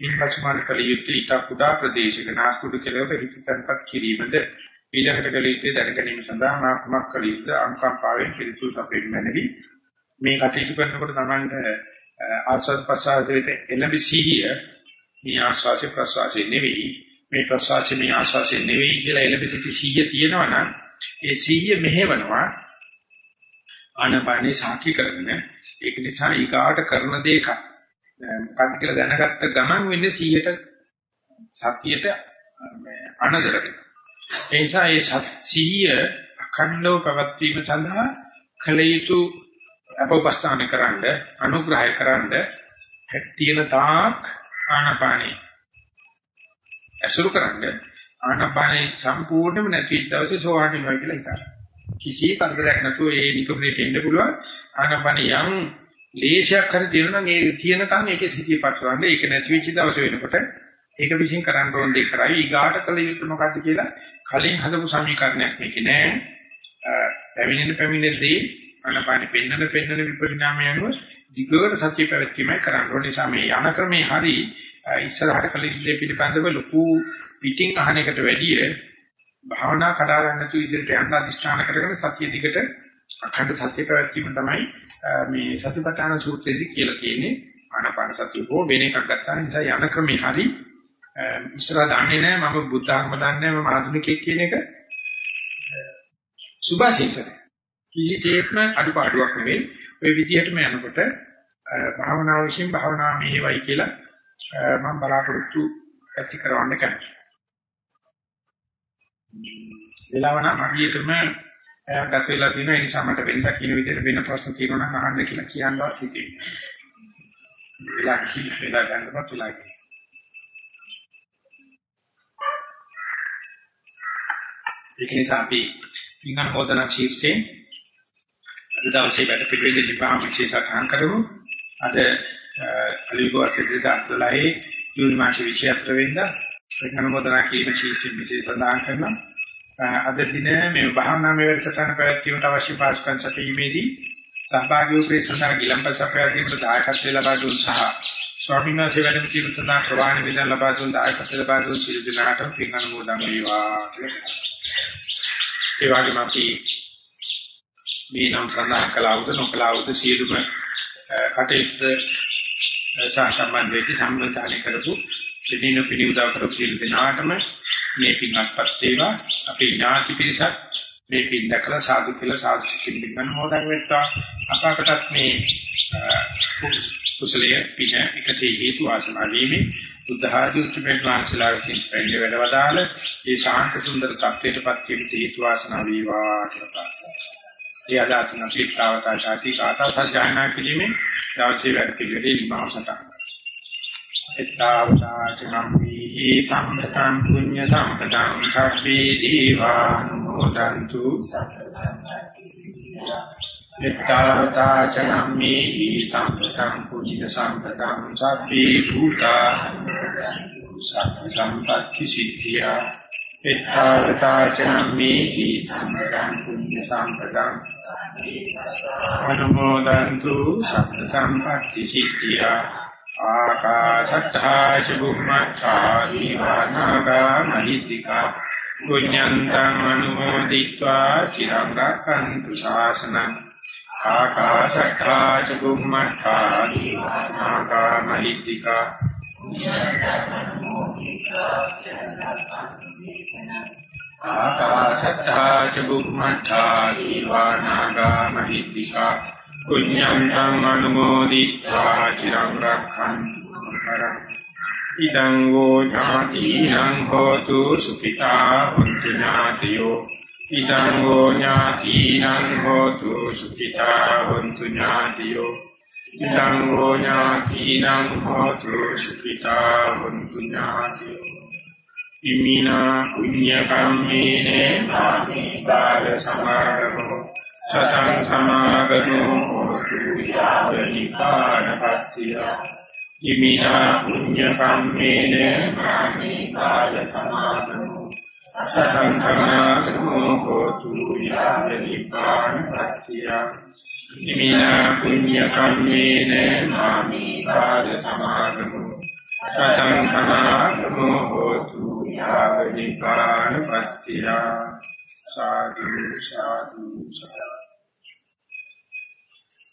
ඉන්පස්මාන කල යුත්තේ ඊට කුඩා ප්‍රදේශයක නාස්කුඩු කෙලවර හිතන්පත් කිරීමද ඊළඟට කල යුත්තේ දැනගැනීම සඳහා මාක්මක් කල යුත්තේ අංකම්පාවෙන් පිළිතුරු සපෙන්නනෙවි. මේ කටයුතු කරනකොට තමයි ආස්වාද ප්‍රසආසයේ එළඹ සිහිය මේ ආස්වාද ප්‍රසආසයේ නෙවෙයි. මේ ප්‍රසවාසයේ මේ ආශාසයේ නෙවෙයි කියලා එළඹසිටි සීය තියෙනවා නම් ඒ සීය මෙහෙවනවා. ආනපානේ සාකි කරගෙන ඒක නිසා ඊගාට කරන දෙයක මොකක්ද කියලා දැනගත්ත ගමන් වෙන්නේ සීයට සතියට අනදර වෙනවා ඒ නිසා ඒ සීය අඛණ්ඩව පැවැත්වීම සඳහා කල යුතු අපවස්ථාන කරන්න අනුග්‍රහය කරන්න තියෙන තාක් ආනපානේ ඇසුරු කරන්නේ ආනපානේ සම්පූර්ණයෙන්ම නැති දවසේ සෝවාන් වෙනවා කියලා හිතන්න. කිසි කරදරයක් නැතුව ඒ නිකම්නේ දෙන්න පුළුවන් ආනපානේ යම් ලේෂයක් හරි තියෙනවා නම් ඒ තියෙනකන් ඒකේ සිටිය පටවන්නේ ඒක නැති වෙච්ච දවස වෙනකොට ඒක විශ්ින් කරන්න ඕන දෙයක් කරයි ඊගාට කළ යුතු මොකද්ද කියලා කලින් හදපු සමීකරණයක් මේකේ නෑ. පැමිණෙන පැමිණෙද්දී ආනපානේ පෙන්නන පෙන්නන විපරිණාමය අනුව දිගට සත්‍ය පැවැත්වීමයි කරන්න ඕනේ. නිසා මේ යන ක්‍රමේ හරි ඉස්සරහට කලින්ලේ පිළිබඳව ලොකු පිටින් අහන එකට වැඩිය භාවනා කඩා ගන්න තු ඉදිරියට යන්න අධිෂ්ඨාන කරගෙන සතිය දිගට අඛණ්ඩ සතිය පැවැත්වීම තමයි මේ සතිපට්ඨාන සූත්‍රයේදී කියලා තියෙන්නේ ආනාපාන සතිය හෝ වෙන එකක් ගන්න නිසා යන ක්‍රමේ හරි ඉස්සරහ දන්නේ නැහැ මම බුද්ධ ආගම දන්නේ නැහැ මම ආධුනිකයෙක් කියන එක සුභාසිතන කිසිතේත්ම අඩුපාඩුවක් නෙවෙයි ඔය විදිහටම යනකොට භාවනාව විශ්ින් භාවනාව මෙහෙවයි කියලා මම බලාපොරොත්තු ඇති කරවන්න කැමතියි. වෙලාව නම් හරියටම ගත වෙලා තියෙන ඒ නිසා මට වෙනදා කියන විදිහට වෙන ප්‍රශ්න තියෙනවා නම් අහන්න කියලා කියන්නවත් හිතෙන්නේ. වෙලා කි වෙලා ගන්නවත් වෙලා කි. ඒක නිසා අපි ඉංගන් හොදන චීර්තේ දවසේ වැඩ පිළිවෙල දිපාම විශේෂ කරමු. අද අලිගෝ අසෙදේ 2012 ජූනි මාසේ 24 වෙනිදා ප්‍රඥානෝදනා කියන ශීර්ෂයෙන් මෙසේ සඳහන් කරනවා අද දින මේ භාවනාමය වැඩසටහන පැවැත්වීමට අවශ්‍ය පාස්කම් සැපීමේදී සහභාගී වූ ප්‍රේක්ෂක ගිලම්පස අපයාදීමට දායකත්වය ලබා දුන් සහ ස්වාමීන් වහන්සේ වැඩම කිරීම සඳහා ප්‍රවාහන විදන් ලබා දුන් දායකත්වය ලබා දුන් සියලු දෙනාට පින්කනුමෝදන් වේවා ඒ වගේම අපි මේ නම් සඳහන් කළාවුද නොකළාවුද සියලුම කටයුතු සාසම්බන්ධ වෙච්ච සම්මතාලේ කරපු දෙදින පිළිඋදා කරපු සියලු දෙනාටම මේ පින්වත්පත් වේවා. අපේ ඥාති පිරිසක් මේ පින් දැකලා සාදු කියලා සාදු සිතින් ගන්න හොදන් වෙත්තා අපකටත් මේ කුසලයේ පින එකසේ හේතු වාසනා වීමේ බුද්ධ ආදී උත්පේක්ෂ වහන්සේලා විසින් පෙළේ වැඩවදාල ඒ ශාන්ත සුන්දර තත්ත්වයටපත් වීමට හේතු වාසනා වේවා කියලා ප්‍රාර්ථනා ඒ අදහසින් අපි තාවතා ශාසී කාතා සජ්ජායනා කිරීමේ දවසේ වැඩ පිළිවෙලේ නිමාසට. එත්තාවතා චනම්පි සම්පතං පුඤ්ඤ සම්පතං සබ්බේ දීවානුමෝදන්තු එත්තාවතා චනම්පි සම්පතං පුඤ්ඤ සම්පතං සබ්බේ භූතා සම්පත්ති සිද්ධියා එතාවතාචනම්මේති සම්මගං පුඤ්ඤ සම්පදං අනුමෝදන්තු සත්ත සම්පatti සිද්ධියා ආකාශත්තා චුම්මත්තා දීවානාගා මහිත්‍තිකා පුඤ්ඤන්තං අනුමෝදිत्वा চিරං රක්ඛන්තු ශාසනං ආකාශත්තා චුම්මත්තා දීවානාගා මහිත්‍තිකා ආකාශත්තාච බුම්මත්තා දීවානාගා මහිද්దికා කුඤ්ඤන්තං අනුමෝදිත්වා චිරං රක්ඛන්තු කරං ඉදං වූ ඥාතිනං හෝතු සුඛිතා හොන්තු ඥාතියෝ ඉදං වූ ඥාතිනං හෝතු සුඛිතා හොන්තු ඥාතියෝ ඉදං හෝ ඥාතිනං හෝතු සුඛිතා වന്തു ඥාතියෝ ඉමිනා පුඤ්ඤ කම්මේන මාමේ බාල සමාගමෝ සතං සමාගමෝ හෝතු යාව නිපානපත්තිය ඉමිනා පුඤ්ඤ කම්මේන මාමේ බාල සමාගමෝ සතං සමාගමෝ හෝතු යාව නිපානපත්තිය ඉමිනා පුඤ්ඤ කම්මේන මාමේ බාල සමාගමෝ සතං සමාගමෝ හෝතු යාව නිපානපත්තිය සාදු සාදු සාදු